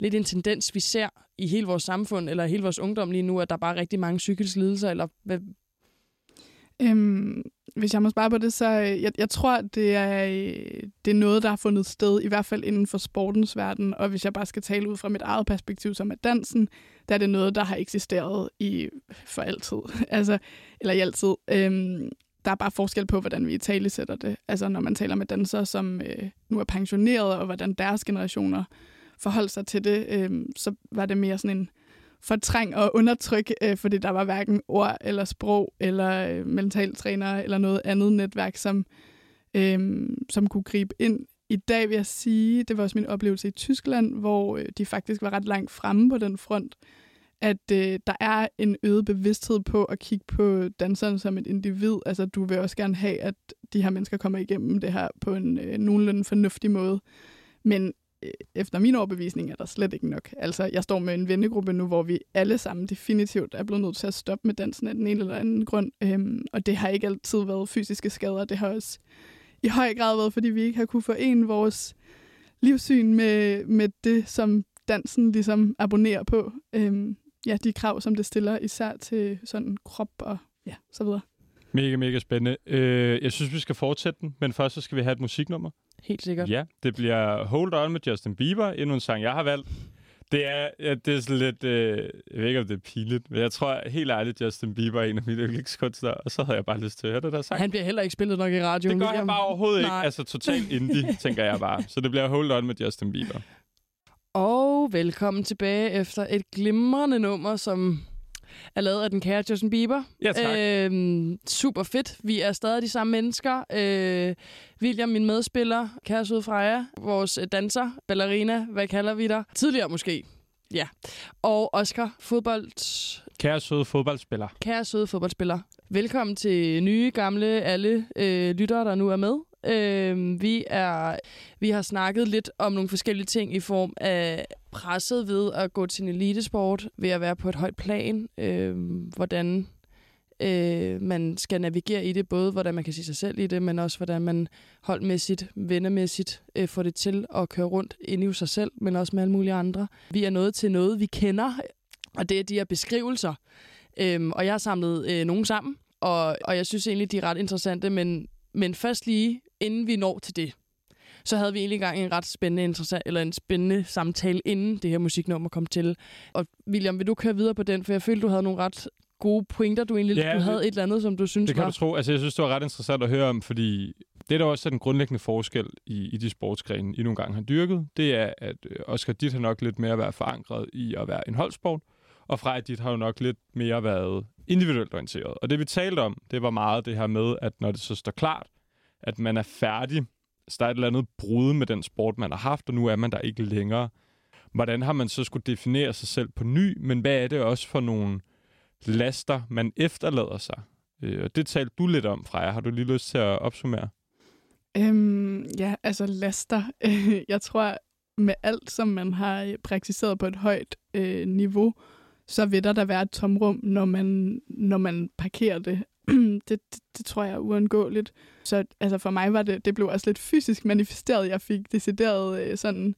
lidt en tendens, vi ser i hele vores samfund, eller hele vores ungdom lige nu, at der er bare rigtig mange psykiske lidelser, eller hvad? Øhm, hvis jeg må spare på det, så øh, jeg, jeg tror, det er, øh, det er noget, der har fundet sted, i hvert fald inden for sportens verden. Og hvis jeg bare skal tale ud fra mit eget perspektiv, som er dansen, der er det noget, der har eksisteret i for altid. [LAUGHS] altså, eller i altid. Øhm, der er bare forskel på, hvordan vi i tale sætter det. Altså, når man taler med dansere, som øh, nu er pensioneret, og hvordan deres generationer forholdt sig til det, øh, så var det mere sådan en fortræng og undertryk, øh, fordi der var hverken ord eller sprog eller øh, mentaltræner eller noget andet netværk, som, øh, som kunne gribe ind. I dag vil jeg sige, det var også min oplevelse i Tyskland, hvor øh, de faktisk var ret langt fremme på den front, at øh, der er en øget bevidsthed på at kigge på danseren som et individ. Altså, du vil også gerne have, at de her mennesker kommer igennem det her på en øh, nogenlunde fornuftig måde. Men Øh, efter min overbevisning er der slet ikke nok. Altså, jeg står med en vennegruppe nu, hvor vi alle sammen definitivt er blevet nødt til at stoppe med dansen af den ene eller anden grund. Øhm, og det har ikke altid været fysiske skader. Det har også i høj grad været, fordi vi ikke har kunne forene vores livssyn med, med det, som dansen ligesom abonnerer på. Øhm, ja, de krav, som det stiller især til sådan krop og ja, så videre. Mega, mega spændende. Øh, jeg synes, vi skal fortsætte den, men først så skal vi have et musiknummer. Helt sikkert. Ja, det bliver Hold On med Justin Bieber, endnu en sang, jeg har valgt. Det er, ja, det er sådan lidt, øh, jeg ved ikke, om det er pinligt, men jeg tror helt ærligt, Justin Bieber er en af mine yndlingskunstnere, og så havde jeg bare lyst til at høre det der sang. Han bliver heller ikke spillet nok i radioen. Det gør han bare overhovedet Nej. ikke. Altså totalt indie, [LAUGHS] tænker jeg bare. Så det bliver Hold On med Justin Bieber. Og velkommen tilbage efter et glimrende nummer, som er lavet af den kære Justin Bieber. Ja, tak. Øhm, super fedt. Vi er stadig de samme mennesker. Øh, William, min medspiller, kære søde Freja, vores danser, ballerina, hvad kalder vi dig? Tidligere måske. Ja. Og Oscar, fodbold... Kære søde fodboldspiller. Kære søde fodboldspiller. Velkommen til nye, gamle, alle øh, lyttere, der nu er med. Øh, vi, er, vi har snakket lidt om nogle forskellige ting i form af presset ved at gå til en elitesport, ved at være på et højt plan, øh, hvordan øh, man skal navigere i det, både hvordan man kan se sig selv i det, men også hvordan man holdmæssigt, vennemæssigt øh, får det til at køre rundt inde i sig selv, men også med alle mulige andre. Vi er nået til noget, vi kender, og det er de her beskrivelser. Øhm, og jeg har samlet øh, nogle sammen, og, og jeg synes egentlig, de er ret interessante, men, men først lige, inden vi når til det, så havde vi egentlig gang en ret spændende, interessant, eller en spændende samtale, inden det her musiknummer kom til. Og William, vil du køre videre på den? For jeg følte, du havde nogle ret gode pointer, du egentlig Ja, du havde et eller andet, som du synes Det kan var... du tro. Altså, jeg synes, det var ret interessant at høre om, fordi det, der også er den grundlæggende forskel i, i de sportsgrene, I nogle gange har dyrket, det er, at øh, Oscar dit har nok lidt mere at være forankret i at være en holdsport, og Freja dit har jo nok lidt mere været individuelt orienteret. Og det, vi talte om, det var meget det her med, at når det så står klart, at man er færdig, så der er et eller andet brud med den sport, man har haft, og nu er man der ikke længere. Hvordan har man så skulle definere sig selv på ny, men hvad er det også for nogle laster, man efterlader sig? Øh, og det talte du lidt om, Freja. Har du lige lyst til at opsummere? Øhm, ja, altså laster. [LAUGHS] Jeg tror, med alt, som man har praktiseret på et højt øh, niveau, så vil der da være et tomrum, når man, når man parkerer det. [CLEARS THROAT] det, det. Det tror jeg er uundgåeligt. Så altså for mig var det, det blev også lidt fysisk manifesteret. Jeg fik decideret øh, sådan,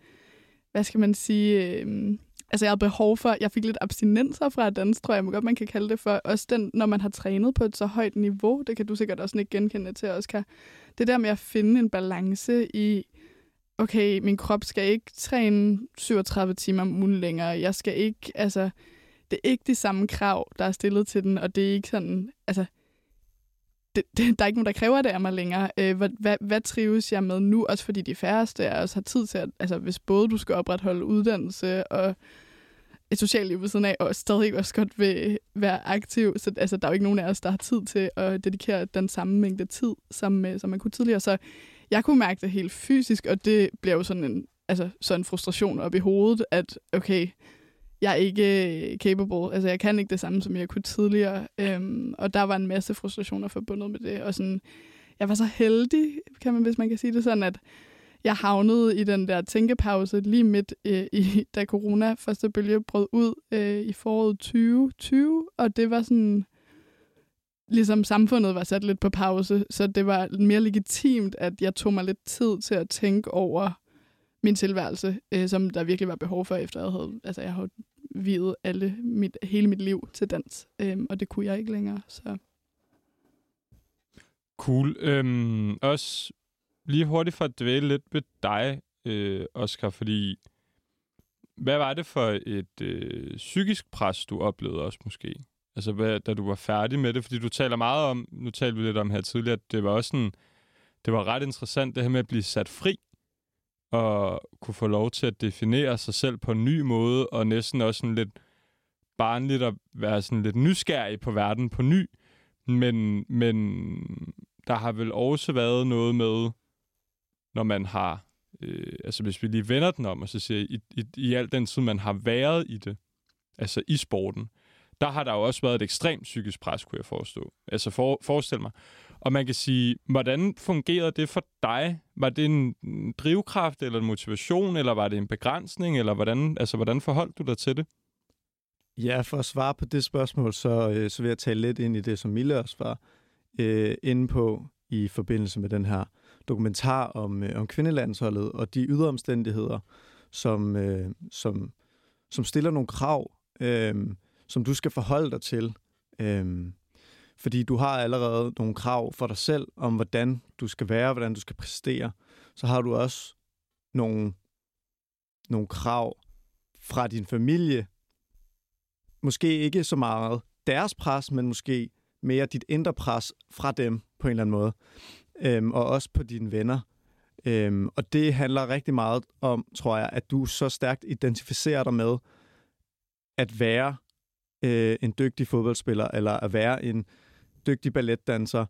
hvad skal man sige, øh, altså jeg havde behov for, jeg fik lidt abstinenser fra at danse, tror jeg, man godt man kan kalde det for. Også den, når man har trænet på et så højt niveau, det kan du sikkert også ikke genkende til, Oscar. Det der med at finde en balance i, okay, min krop skal ikke træne 37 timer om ugen længere. Jeg skal ikke, altså, det er ikke de samme krav, der er stillet til den, og det er ikke sådan, altså, det, det, der er ikke nogen, der kræver det af mig længere. Øh, hvad, hvad, hvad trives jeg med nu? Også fordi de færreste af os har tid til at, altså hvis både du skal opretholde uddannelse og et socialt liv ved siden af, og stadig også godt vil være aktiv, så altså, der er jo ikke nogen af os, der har tid til at dedikere den samme mængde tid, som, øh, som man kunne tidligere. Så jeg kunne mærke det helt fysisk, og det bliver jo sådan en, altså, sådan en frustration op i hovedet, at okay, jeg er ikke øh, capable, altså jeg kan ikke det samme, som jeg kunne tidligere, øhm, og der var en masse frustrationer forbundet med det, og sådan, jeg var så heldig, kan man, hvis man kan sige det sådan, at jeg havnede i den der tænkepause lige midt øh, i, [LAUGHS] da corona første bølge brød ud øh, i foråret 2020, og det var sådan, ligesom samfundet var sat lidt på pause, så det var mere legitimt, at jeg tog mig lidt tid til at tænke over min tilværelse, øh, som der virkelig var behov for, efter jeg havde, altså jeg havde videt alle mit, hele mit liv til dans, øh, og det kunne jeg ikke længere, så Cool. Øhm, også lige hurtigt for at dvæle lidt ved dig, øh, Oscar, fordi hvad var det for et øh, psykisk pres, du oplevede også måske? Altså, hvad, da du var færdig med det? Fordi du taler meget om, nu talte vi lidt om her tidligere, at det var også sådan, det var ret interessant, det her med at blive sat fri, at kunne få lov til at definere sig selv på en ny måde, og næsten også sådan lidt barnligt at være sådan lidt nysgerrig på verden på ny. Men, men der har vel også været noget med, når man har, øh, altså hvis vi lige vender den om, og så siger, i, i, i al den tid, man har været i det, altså i sporten, der har der jo også været et ekstremt psykisk pres, kunne jeg forestå. Altså for, forestil mig. Og man kan sige, hvordan fungerede det for dig? Var det en drivkraft eller en motivation, eller var det en begrænsning, eller hvordan, altså, hvordan forholdt du dig til det? Ja, for at svare på det spørgsmål, så, øh, så vil jeg tale lidt ind i det, som Mille også var øh, inde på i forbindelse med den her dokumentar om, øh, om kvindelandsholdet og de ydre omstændigheder, som, øh, som, som stiller nogle krav, øh, som du skal forholde dig til. Øh, fordi du har allerede nogle krav for dig selv om, hvordan du skal være, hvordan du skal præstere. Så har du også nogle, nogle krav fra din familie, måske ikke så meget deres pres, men måske mere dit indre pres fra dem på en eller anden måde. Øhm, og også på dine venner. Øhm, og det handler rigtig meget om, tror jeg, at du så stærkt identificerer dig med at være øh, en dygtig fodboldspiller, eller at være en dygtig balletdanser.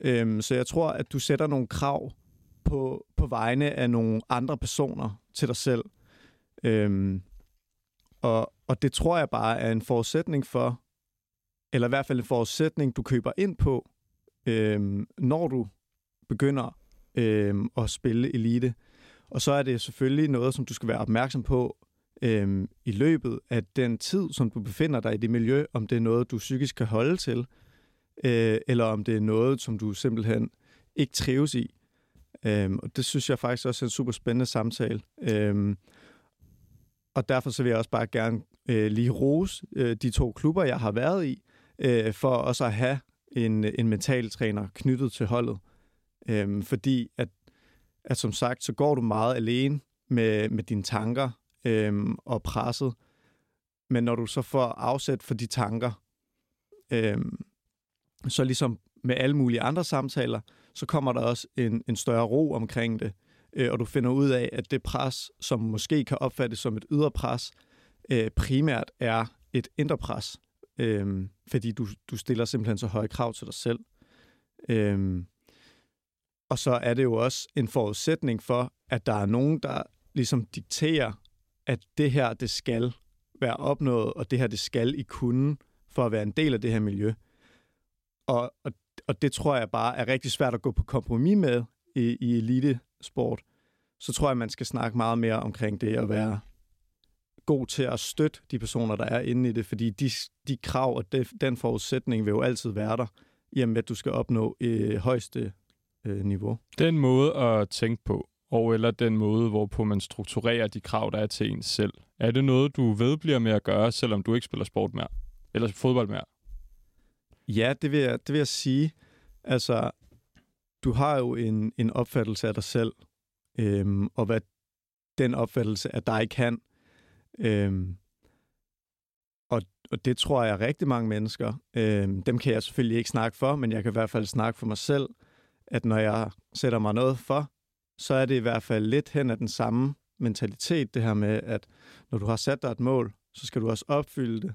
Øhm, så jeg tror, at du sætter nogle krav på, på vegne af nogle andre personer til dig selv. Øhm, Og, og det tror jeg bare er en forudsætning for, eller i hvert fald en forudsætning, du køber ind på, øhm, når du begynder øhm, at spille elite. Og så er det selvfølgelig noget, som du skal være opmærksom på øhm, i løbet af den tid, som du befinder dig i det miljø, om det er noget, du psykisk kan holde til, øh, eller om det er noget, som du simpelthen ikke trives i. Øhm, og det synes jeg faktisk også er en super spændende samtale. Øhm, og derfor så vil jeg også bare gerne øh, lige rose øh, de to klubber, jeg har været i, øh, for også at have en, en mental træner knyttet til holdet. Øhm, fordi at, at som sagt, så går du meget alene med, med dine tanker øhm, og presset. Men når du så får afsæt for de tanker, øhm, så ligesom med alle mulige andre samtaler, så kommer der også en, en større ro omkring det. Øh, og du finder ud af, at det pres, som måske kan opfattes som et ydre pres, øh, primært er et indre pres. Øh, fordi du, du stiller simpelthen så høje krav til dig selv. Øh, og så er det jo også en forudsætning for, at der er nogen, der ligesom dikterer, at det her, det skal være opnået, og det her, det skal I kunne for at være en del af det her miljø. Og, og, og det tror jeg bare er rigtig svært at gå på kompromis med i, i elitesport. Så tror jeg, man skal snakke meget mere omkring det at være god til at støtte de personer, der er inde i det, fordi de, de krav og de, den forudsætning vil jo altid være der, i og med, at du skal opnå øh, højeste øh, niveau. Den måde at tænke på, og eller den måde, hvorpå man strukturerer de krav, der er til en selv, er det noget, du vedbliver med at gøre, selvom du ikke spiller sport mere? Eller fodbold mere? Ja, det vil jeg, det vil jeg sige. Altså, du har jo en, en opfattelse af dig selv, øhm, og hvad den opfattelse af dig kan. Øhm, og, og det tror jeg rigtig mange mennesker, øhm, dem kan jeg selvfølgelig ikke snakke for, men jeg kan i hvert fald snakke for mig selv, at når jeg sætter mig noget for, så er det i hvert fald lidt hen af den samme mentalitet, det her med, at når du har sat dig et mål, så skal du også opfylde det.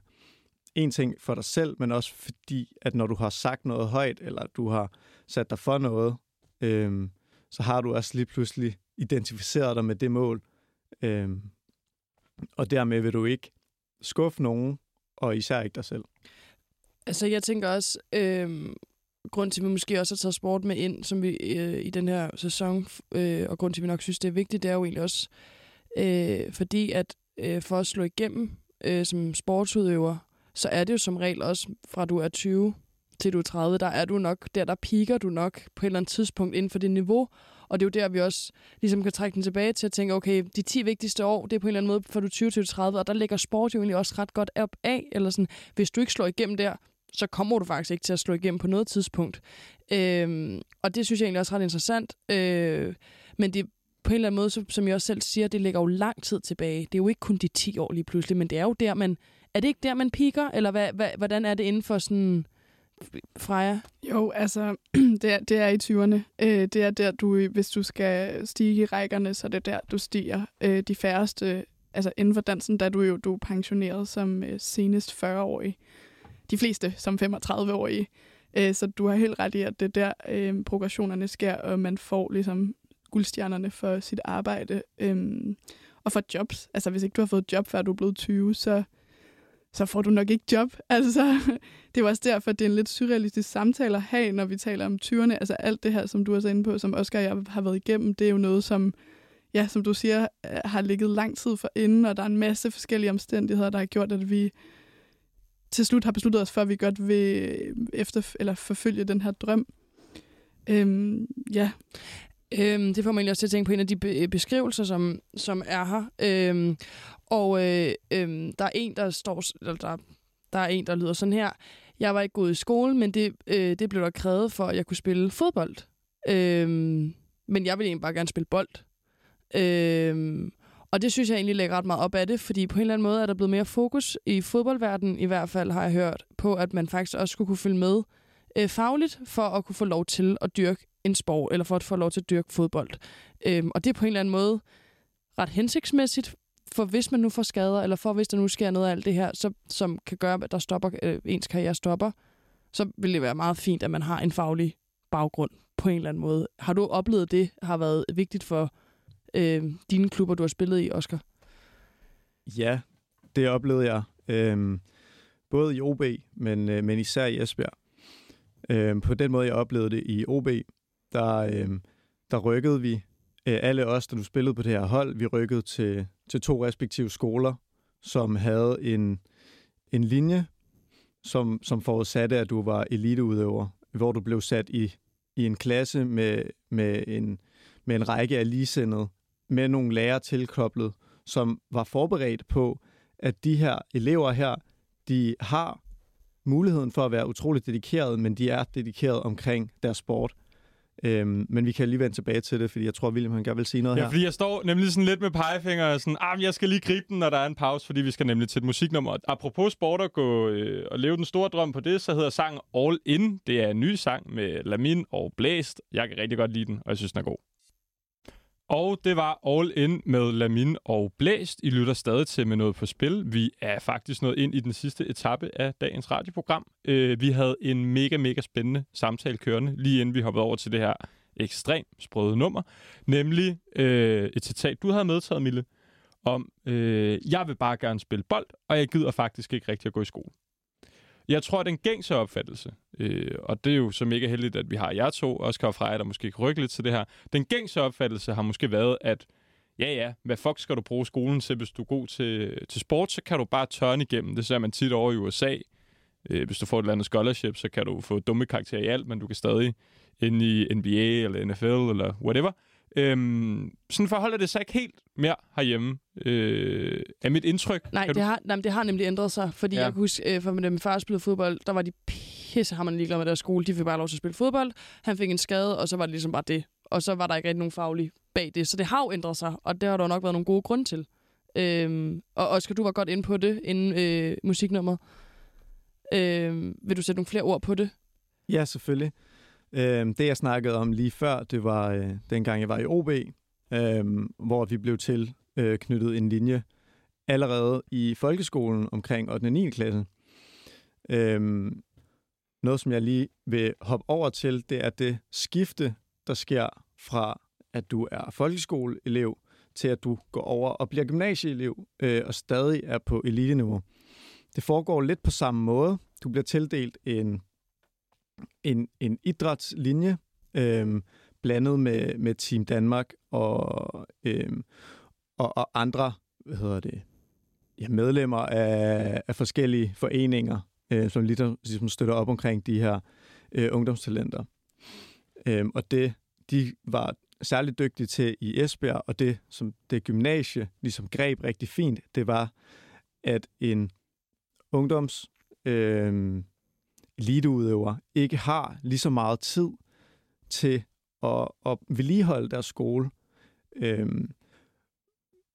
En ting for dig selv, men også fordi, at når du har sagt noget højt, eller du har sat dig for noget, øhm, så har du også lige pludselig identificeret dig med det mål. Øhm, og dermed vil du ikke skuffe nogen, og især ikke dig selv. Altså, jeg tænker også, øh, grund til, at vi måske også har taget sport med ind, som vi øh, i den her sæson, øh, og grund til, at vi nok synes, det er vigtigt, det er jo egentlig også, øh, fordi at øh, for at slå igennem øh, som sportsudøver, så er det jo som regel også fra du er 20 til du er 30, der er du nok, der der piker du nok på et eller andet tidspunkt inden for det niveau, og det er jo der, vi også ligesom kan trække den tilbage til at tænke, okay, de 10 vigtigste år, det er på en eller anden måde for du 20 til 30, og der ligger sport jo egentlig også ret godt op af, eller sådan, hvis du ikke slår igennem der, så kommer du faktisk ikke til at slå igennem på noget tidspunkt. Øhm, og det synes jeg egentlig også er ret interessant. Øh, men det på en eller anden måde, som jeg også selv siger, det ligger jo lang tid tilbage. Det er jo ikke kun de 10 år lige pludselig, men det er jo der, man... Er det ikke der, man piker? Eller hvad, hvad, hvordan er det inden for sådan... Freja? Jo, altså, [CLEARS THROAT] det er, det er i 20'erne. Øh, det er der, du, hvis du skal stige i rækkerne, så det er der, du stiger. Øh, de færreste, altså inden for dansen, der du jo du er pensioneret som øh, senest 40-årig. De fleste som 35-årige. Øh, så du har helt ret i, at det er der, øh, progressionerne sker, og man får ligesom guldstjernerne for sit arbejde. Øh, og for jobs. Altså, hvis ikke du har fået job, før du er blevet 20, så så får du nok ikke job. [LAUGHS] Altså, det er også derfor, at det er en lidt surrealistisk samtale at have, når vi taler om 20'erne. Altså alt det her, som du er så inde på, som Oscar og jeg har været igennem, det er jo noget, som, ja, som du siger, øh, har ligget lang tid for inden, og der er en masse forskellige omstændigheder, der har gjort, at vi til slut har besluttet os for, at vi godt vil efter, eller forfølge den her drøm. Øhm, ja. Øhm, det får mig egentlig også til at tænke på en af de øh, beskrivelser, som, som er her. Øhm, og øh, øh, der er en, der står, eller der, der er en, der lyder sådan her. Jeg var ikke god i skole, men det, øh, det blev der krævet for, at jeg kunne spille fodbold. Øhm, men jeg ville egentlig bare gerne spille bold. Øhm, og det synes jeg egentlig lægger ret meget op af det, fordi på en eller anden måde er der blevet mere fokus i fodboldverdenen, i hvert fald har jeg hørt, på at man faktisk også skulle kunne følge med øh, fagligt, for at kunne få lov til at dyrke en sport, eller for at få lov til at dyrke fodbold. Øhm, og det er på en eller anden måde ret hensigtsmæssigt, for hvis man nu får skader, eller for hvis der nu sker noget af alt det her, så, som kan gøre, at der stopper, øh, ens karriere stopper, så vil det være meget fint, at man har en faglig baggrund på en eller anden måde. Har du oplevet det, har været vigtigt for øh, dine klubber, du har spillet i, Oscar? Ja, det oplevede jeg Øhm, både i OB, men, øh, men især i Esbjerg. Øh, på den måde, jeg oplevede det i OB, der, øh, der rykkede vi, øh, alle os, der nu spillede på det her hold, vi rykkede til, til to respektive skoler, som havde en, en linje, som, som forudsatte, at du var eliteudøver, hvor du blev sat i, i en klasse med, med, en, med en række af ligesindede, med nogle lærere tilkoblet, som var forberedt på, at de her elever her, de har muligheden for at være utroligt dedikeret, men de er dedikeret omkring deres sport. Øhm, men vi kan lige vende tilbage til det, fordi jeg tror, William han gerne vil sige noget ja, her. fordi jeg står nemlig sådan lidt med pegefinger og sådan, ah, jeg skal lige gribe den, når der er en pause, fordi vi skal nemlig til et musiknummer. Apropos sport og gå øh, og leve den store drøm på det, så hedder sangen All In. Det er en ny sang med Lamin og Blæst. Jeg kan rigtig godt lide den, og jeg synes, den er god. Og det var All In med Lamin og Blæst. I lytter stadig til med noget på spil. Vi er faktisk nået ind i den sidste etape af dagens radioprogram. Øh, vi havde en mega, mega spændende samtale kørende, lige inden vi hoppede over til det her ekstremt sprøde nummer. Nemlig øh, et citat, du havde medtaget, Mille, om, øh, jeg vil bare gerne spille bold, og jeg gider faktisk ikke rigtig at gå i skole. Jeg tror, at den gængse opfattelse, øh, og det er jo så mega heldigt, at vi har jer to, Oscar og Freja, der måske kan rykke lidt til det her. Den gængse opfattelse har måske været, at ja, ja, hvad fuck skal du bruge skolen til, hvis du er god til, til sport, så kan du bare tørne igennem. Det ser man tit over i USA. Øh, hvis du får et eller andet scholarship, så kan du få dumme karakterer i alt, men du kan stadig ind i NBA eller NFL eller whatever. Øhm, sådan forholder det sig ikke helt mere herhjemme, øh, er mit indtryk. Nej, Kan det du... har, nej, det har nemlig ændret sig, fordi Ja. jeg kan huske, øh, for da min far spillede fodbold, der var de pisse har man ligeglade med deres skole. De fik bare lov til at spille fodbold. Han fik en skade, og så var det ligesom bare det. Og så var der ikke rigtig nogen faglig bag det. Så det har jo ændret sig, og det har der nok været nogle gode grunde til. Øhm, og Oscar, du var godt inde på det inden øh, musiknummeret. Øhm, vil du sætte nogle flere ord på det? Ja, selvfølgelig. Øhm, det, jeg snakkede om lige før, det var øh, dengang, jeg var i OB, øhm, hvor vi blev til øh, knyttet en linje allerede i folkeskolen omkring 8. og 9. klasse. Øhm, noget, som jeg lige vil hoppe over til, det er det skifte, der sker fra, at du er folkeskoleelev, til at du går over og bliver gymnasieelev øh, og stadig er på eliteniveau. Det foregår lidt på samme måde. Du bliver tildelt en en, en idrætslinje, øh, blandet med, med Team Danmark og, øh, og, og andre hvad hedder det, ja, medlemmer af, af forskellige foreninger, øh, som ligesom, ligesom støtter op omkring de her øh, ungdomstalenter. Øh, og det, de var særligt dygtige til i Esbjerg, og det, som det gymnasie ligesom greb rigtig fint, det var, at en ungdoms øh, eliteudøver ikke har lige så meget tid til at, at vedligeholde deres skole. Øhm,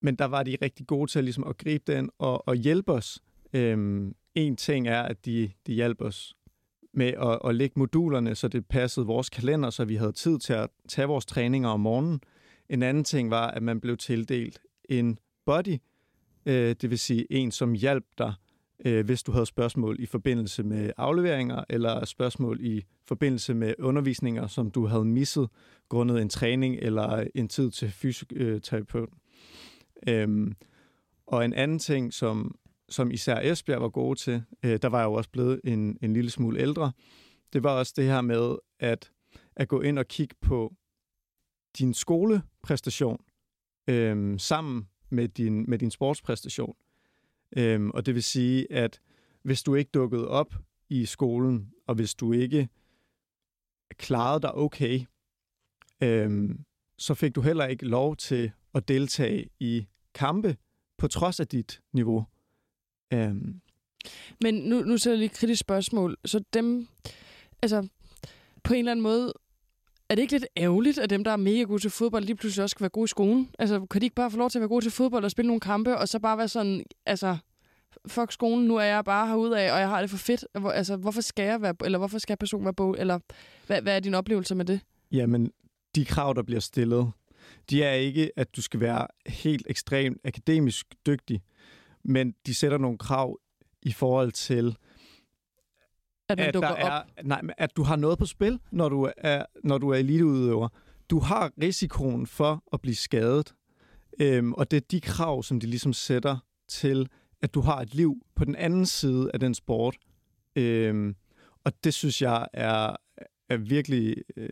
men der var de rigtig gode til ligesom at gribe den og, og hjælpe os. Øhm, en ting er, at de, de hjalp os med at, at lægge modulerne, så det passede vores kalender, så vi havde tid til at tage vores træninger om morgenen. En anden ting var, at man blev tildelt en body, øh, det vil sige en, som hjalp dig øh, hvis du havde spørgsmål i forbindelse med afleveringer, eller spørgsmål i forbindelse med undervisninger, som du havde misset grundet en træning eller en tid til fysioterapeuten. Øhm, og en anden ting, som, som især Esbjerg var gode til, øh, der var jeg jo også blevet en, en lille smule ældre, det var også det her med at, at gå ind og kigge på din skolepræstation øh, sammen med din, med din sportspræstation. Øhm, og det vil sige, at hvis du ikke dukkede op i skolen, og hvis du ikke klarede dig okay, øhm, så fik du heller ikke lov til at deltage i kampe på trods af dit niveau. Øhm, Men nu, nu så jeg lige et kritisk spørgsmål. Så dem, altså på en eller anden måde, er det ikke lidt ærgerligt, at dem, der er mega gode til fodbold, lige pludselig også skal være gode i skolen? Altså, kan de ikke bare få lov til at være gode til fodbold og spille nogle kampe, og så bare være sådan, altså, fuck skolen, nu er jeg bare herude af, og jeg har det for fedt. Hvor, altså, hvorfor skal jeg være, eller hvorfor skal personen være bog, eller hvad, hvad er din oplevelse med det? Jamen, de krav, der bliver stillet, de er ikke, at du skal være helt ekstremt akademisk dygtig, men de sætter nogle krav i forhold til, at man at, dukker er, op? nej, at du har noget på spil, når du er, når du er eliteudøver. Du har risikoen for at blive skadet, øhm, og det er de krav, som de ligesom sætter til, at du har et liv på den anden side af den sport. Øhm, og det synes jeg er, er virkelig... Øh,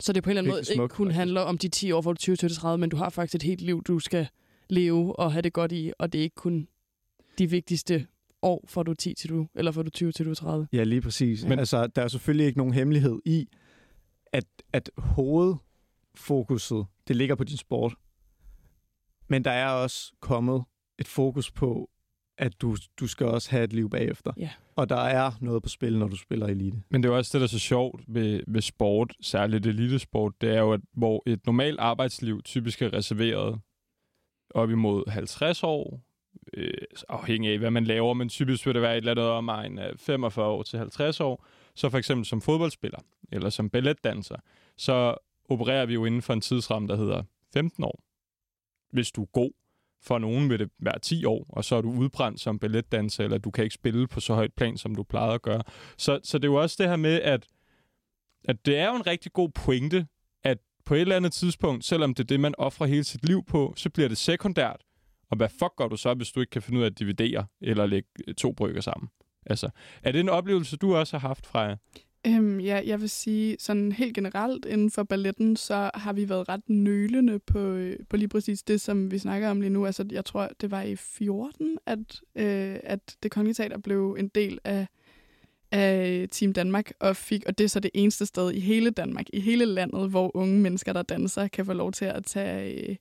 Så det på en eller anden måde Virkelig ikke kun faktisk. handler om de 10 år fra du 20 til 30, men du har faktisk et helt liv, du skal leve og have det godt i, og det er ikke kun de vigtigste år fra du 10 til du, eller fra du 20 til du er 30. ja, lige præcis. Men- Men altså, der er selvfølgelig ikke nogen hemmelighed i, at, at hovedfokuset, det ligger på din sport. Men der er også kommet et fokus på, at du, du skal også have et liv bagefter. Ja. Og der er noget på spil, når du spiller elite. Men det er jo også det, der er så sjovt ved, ved sport, særligt elitesport, det er jo, at hvor et normalt arbejdsliv typisk er reserveret op imod 50 år, øh, afhængig af, hvad man laver, men typisk vil det være et eller andet om en øh, 45 år til 50 år. Så for eksempel som fodboldspiller, eller som balletdanser, så opererer vi jo inden for en tidsramme, der hedder 15 år. Hvis du er god. For nogen vil det være 10 år, og så er du udbrændt som balletdanser, eller du kan ikke spille på så højt plan, som du plejede at gøre. Så, så det er jo også det her med, at, at det er jo en rigtig god pointe, at på et eller andet tidspunkt, selvom det er det, man offrer hele sit liv på, så bliver det sekundært. Og hvad fuck gør du så, hvis du ikke kan finde ud af at dividere eller lægge øh, to brygger sammen? Altså, er det en oplevelse, du også har haft, Freja? Øhm, ja, jeg vil sige, sådan helt generelt inden for balletten, så har vi været ret nølende på, øh, på lige præcis det, som vi snakker om lige nu. Altså, jeg tror, det var i 14, at, øh, at det kongelige teater blev en del af, af Team Danmark, og, fik, og det er så det eneste sted i hele Danmark, i hele landet, hvor unge mennesker, der danser, kan få lov til at tage, øh,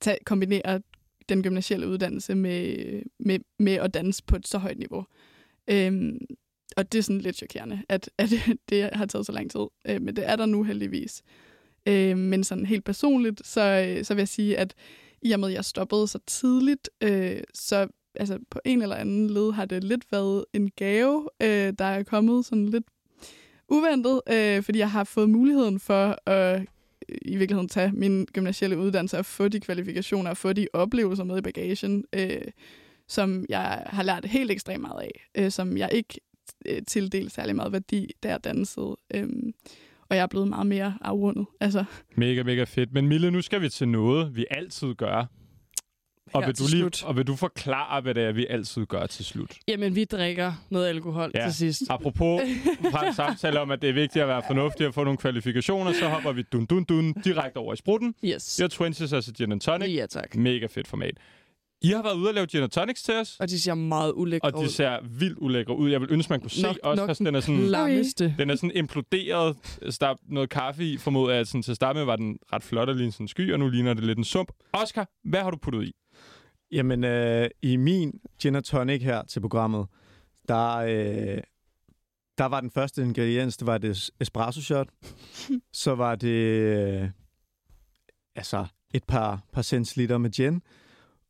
tage, kombinere den gymnasielle uddannelse med, med, med at danse på et så højt niveau. Øhm, og det er sådan lidt chokerende, at, at [LAUGHS] det har taget så lang tid. Øh, men det er der nu heldigvis. Øh, men sådan helt personligt, så, øh, så vil jeg sige, at i og med, at jeg stoppede så tidligt, øh, så altså, på en eller anden led har det lidt været en gave, øh, der er kommet sådan lidt uventet, øh, fordi jeg har fået muligheden for at i virkeligheden tage min gymnasielle uddannelse og få de kvalifikationer og få de oplevelser med i bagagen, øh, som jeg har lært helt ekstremt meget af, øh, som jeg ikke øh, tildelte særlig meget værdi, da jeg dansede. Øh, og jeg er blevet meget mere afrundet. Altså, Mega, mega fedt. Men Mille, nu skal vi til noget, vi altid gør. Og vil, du lige, slut. og vil du forklare, hvad det er, vi altid gør til slut? Jamen, vi drikker noget alkohol Ja. til sidst. Apropos [LAUGHS] fra samtale om, at det er vigtigt at være fornuftig og få nogle kvalifikationer, så hopper vi dun dun dun direkte over i sprutten. Yes. Har Twinsies, altså gin and tonic. Ja, tak. Mega fedt format. I har været ude og lave gin and tonics til os, Og de ser meget ulækre og de ser vildt ulækre ud. Jeg vil ønske, man kunne se Nok- også, nok at den er sådan... lammeste. Den er sådan imploderet. Altså, der er noget kaffe i, formoder jeg. at Sådan, til at starte med var den ret flot og lignede sådan en sky, og nu ligner det lidt en sump. Oscar, hvad har du puttet i? Jamen, øh, i min gin tonic her til programmet, der, øh, der var den første ingrediens, det var det espresso shot. Så var det øh, altså et par, par centiliter med gin,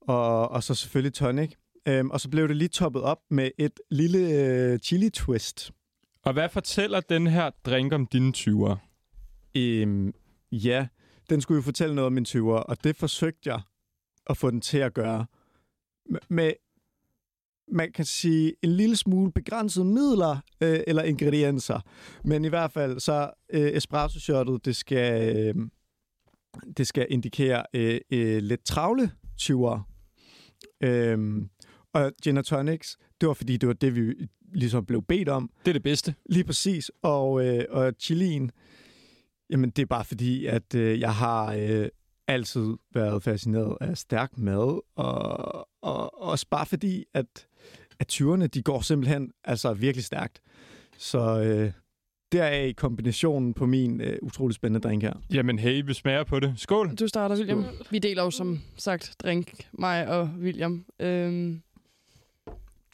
og, og så selvfølgelig tonic. Øhm, og så blev det lige toppet op med et lille øh, chili twist. Og hvad fortæller den her drink om dine 20'er? Øhm, ja, den skulle jo fortælle noget om min 20'er, og det forsøgte jeg at få den til at gøre. Med, man kan sige, en lille smule begrænsede midler øh, eller ingredienser. Men i hvert fald, så øh, espresso-shotet, det skal, øh, det skal indikere øh, øh, lidt travle 20'er. Øhm, og gin og tonics, det var fordi, det var det, vi ligesom blev bedt om. Det er det bedste. Lige præcis. Og, øh, og chilien, jamen det er bare fordi, at øh, jeg har øh, altid været fascineret af stærk mad, og, og også bare fordi, at, at 20'erne, de går simpelthen altså virkelig stærkt. Så øh, deraf kombinationen på min øh, utrolig spændende drink her. Jamen hey, vi smager på det. Skål! Du starter, William. Vi deler jo som sagt drink, mig og William. Øhm,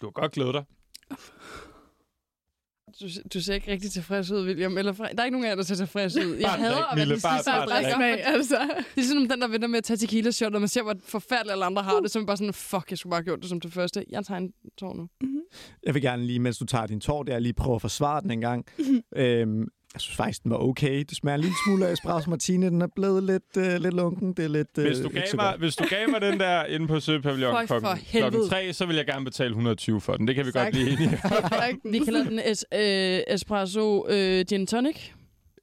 Du har godt glædet dig. Du, du ser ikke rigtig tilfreds ud, William. Eller, fra- der er ikke nogen af jer, der ser tilfreds ud. Jeg Bare hader at være den bare- sidste, bare der drikker. smag, [LAUGHS] altså. Det er sådan den, der venter med at tage tequila shot, og man ser, hvor forfærdeligt alle andre har det, så er man bare sådan, fuck, jeg skulle bare have gjort det som det første. Jeg tager en tår nu. Jeg vil gerne lige, mens du tager din tår, der lige prøve at forsvare den en gang. øhm, jeg synes faktisk, den var okay. Det smager en lille smule af espresso martini. Den er blevet lidt, øh, lidt lunken. Det er lidt øh, Hvis du, gav mig, hvis du gav mig den der inde på Søpavillon klokken, klokken 3, så vil jeg gerne betale 120 for den. Det kan vi Tak. godt blive enige om. [LAUGHS] Vi kalder den es, øh, espresso øh, gin tonic.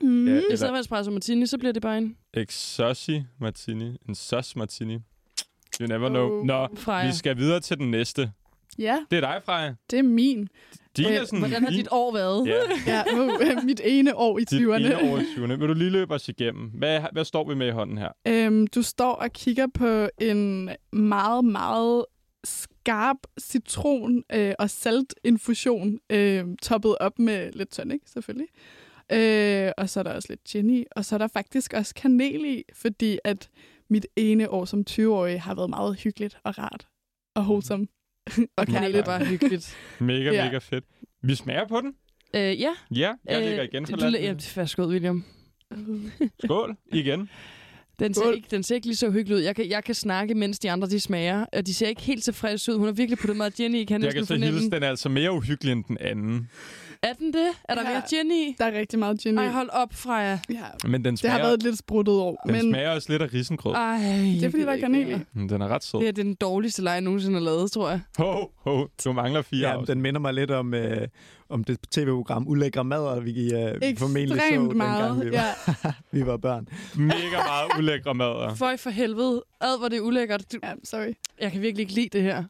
Mm. Ja, I stedet for espresso martini, så bliver det bare en Exossi Martini. En sauce Martini. You never know. Oh. Nå, Freja. vi skal videre til den næste. Ja, Det er dig, Freja. det er min. Din Øh, Hvordan har dit år været? Ja, [LAUGHS] Ja, uh, mit ene år i dit 20'erne. ene år i 20'erne. Vil du lige løbe os igennem? Hvad, hvad står vi med i hånden her? Øhm, du står og kigger på en meget, meget skarp citron øh, og saltinfusion, øh, toppet op med lidt tonic, selvfølgelig. Øh, og så er der også lidt gin i, og så er der faktisk også kanel i, fordi at mit ene år som 20-årig har været meget hyggeligt og rart og wholesome. [LAUGHS] og er kærligt. bare hyggeligt. Mega, Ja. mega fedt. Vi smager på den. øh, ja. Ja, jeg øh, ligger igen for landet. ja, Værsgo, William. [LAUGHS] Skål igen. Den ser, Skål. ikke, den ser ikke lige så hyggelig ud. Jeg kan, jeg kan snakke, mens de andre de smager, og de ser ikke helt tilfredse ud. Hun har virkelig puttet meget gin i, kan jeg Jeg kan så hilse, den er altså mere uhyggelig end den anden. Er den det? Er der Ja. mere gin i? Der er rigtig meget gin i. Ej, hold op, Freja. Ja, Men den det smager, har været et lidt spruttet år, den men smager også lidt af risengrød. Ej, det er fordi, der er kanel i. Mm, Den er ret sød. Det er den dårligste leg, jeg nogensinde har lavet, tror jeg. Ho, ho, du mangler fire Ja, den minder mig lidt om, øh, om det tv-program Ulækre Mad, vi øh, formentlig så, meget. dengang vi var, Ja. [LAUGHS] vi var børn. Mega meget ulækre mad. Føj for helvede. Ad, hvor det er ulækkert. Du, ja, sorry. jeg kan virkelig ikke lide det her.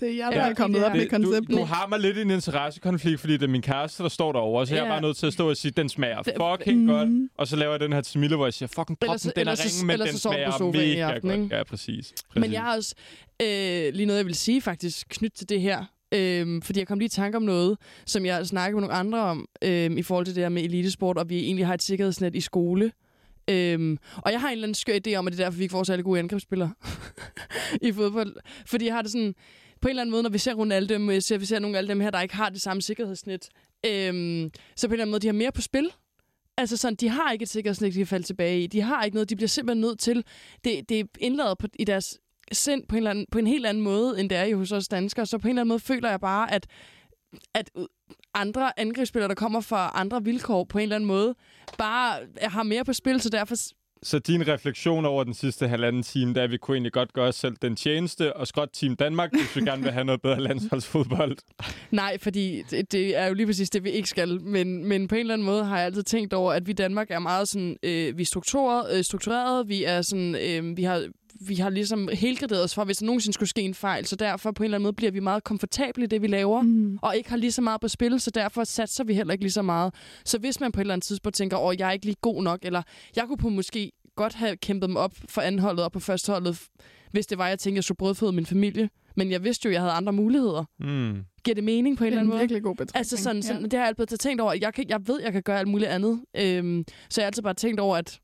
Det er jeg, Ja, der er kommet op med Det, du, konceptet. du har mig lidt i en interessekonflikt, fordi det er min kæreste, der står derovre, så jeg er Ja. bare nødt til at stå og sige, den smager Det- fucking godt. Mm. Og så laver jeg den her til Mille, hvor jeg siger, fucking drop den, den er ringen, men den smager mega aften, godt. Ja, præcis. præcis. Men jeg har også øh, lige noget, jeg vil sige faktisk, knyttet til det her. Øhm, fordi jeg kom lige i tanke om noget, som jeg snakkede med nogle andre om, øhm, i forhold til det her med elitesport, og vi egentlig har et sikkerhedsnet i skole. Øhm, og jeg har en eller anden skør idé om, at det er derfor, vi ikke får særlig gode angrebsspillere [LAUGHS] i fodbold. Fordi jeg har det sådan, på en eller anden måde, når vi ser Ronaldo, og vi ser, vi ser nogle af dem her, der ikke har det samme sikkerhedsnet, øhm, så på en eller anden måde, de har mere på spil. Altså sådan, de har ikke et sikkerhedsnet, de kan falde tilbage i. De har ikke noget, de bliver simpelthen nødt til. Det, det er indladet på, i deres sind på en, eller anden, på en helt anden måde, end det er jo hos os danskere. Så på en eller anden måde føler jeg bare, at, at andre angrebsspillere, der kommer fra andre vilkår på en eller anden måde, bare har mere på spil, så derfor... Så din refleksion over den sidste halvanden time, der vi kunne egentlig godt gøre os selv den tjeneste og skråt Team Danmark, hvis vi gerne vil have noget bedre landsholdsfodbold. Nej, fordi det, det er jo lige præcis det, vi ikke skal. Men, men på en eller anden måde har jeg altid tænkt over, at vi i Danmark er meget sådan... Øh, vi er struktureret, øh, struktureret vi er sådan... Øh, vi har vi har ligesom helgraderet os for, hvis der nogensinde skulle ske en fejl, så derfor på en eller anden måde bliver vi meget komfortable i det, vi laver, Mm. og ikke har lige så meget på spil, så derfor satser vi heller ikke lige så meget. Så hvis man på et eller andet tidspunkt tænker, åh, jeg er ikke lige god nok, eller jeg kunne på måske godt have kæmpet mig op for anholdet og på førsteholdet, hvis det var, jeg tænkte, jeg skulle brødføde min familie. Men jeg vidste jo, at jeg havde andre muligheder. Mm. Giver det mening på en Det eller er anden en måde? virkelig god betragtning. Altså sådan, sådan ja. det har jeg altid tænkt over. Jeg, kan, jeg ved, jeg kan gøre alt muligt andet. Øhm, så jeg har altid bare tænkt over, at,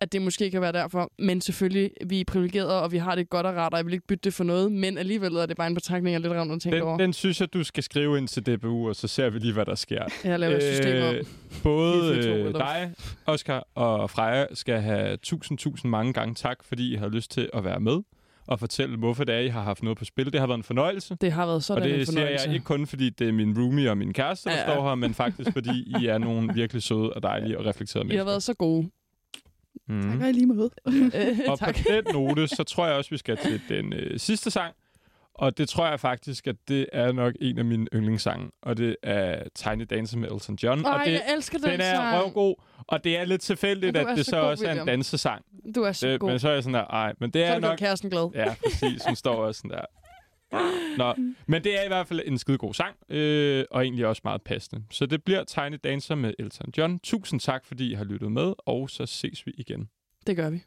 at det måske kan være derfor. Men selvfølgelig, vi er privilegerede, og vi har det godt og rart, og jeg vil ikke bytte det for noget. Men alligevel er det bare en betragtning, jeg lidt ramt at tænke over. Den, den synes jeg, du skal skrive ind til DBU, og så ser vi lige, hvad der sker. Jeg laver et system om. Både øh, dig, Oscar og Freja skal have tusind, tusind mange gange tak, fordi I har lyst til at være med og fortælle, hvorfor det er, I har haft noget på spil. Det har været en fornøjelse. Det har været sådan og en det siger fornøjelse. jeg ikke kun, fordi det er min roomie og min kæreste, der Ja, ja. står her, men faktisk, fordi I er nogle virkelig søde og dejlige og reflekterede I har mennesker. været så gode. Mm. [LAUGHS] [LAUGHS] Tak og i lige måde. Øh, Og tak. på den note, så tror jeg også, vi skal til den øh, sidste sang. Og det tror jeg faktisk, at det er nok en af mine yndlingssange. Og det er Tiny Dancer med Elton John. og Ej, det, jeg elsker den, den er sang. røvgod. Og det er lidt tilfældigt, at er det så så god, også er en William. dansesang. Du er så Det, god. men så er jeg sådan der, ej, men det så er du nok... kæresten glad. Ja, præcis. Hun står også sådan der. [LAUGHS] Nå, men det er i hvert fald en skide god sang, øh, og egentlig også meget passende. Så det bliver Tiny Dancer med Elton John. Tusind tak, fordi I har lyttet med, og så ses vi igen. Det gør vi.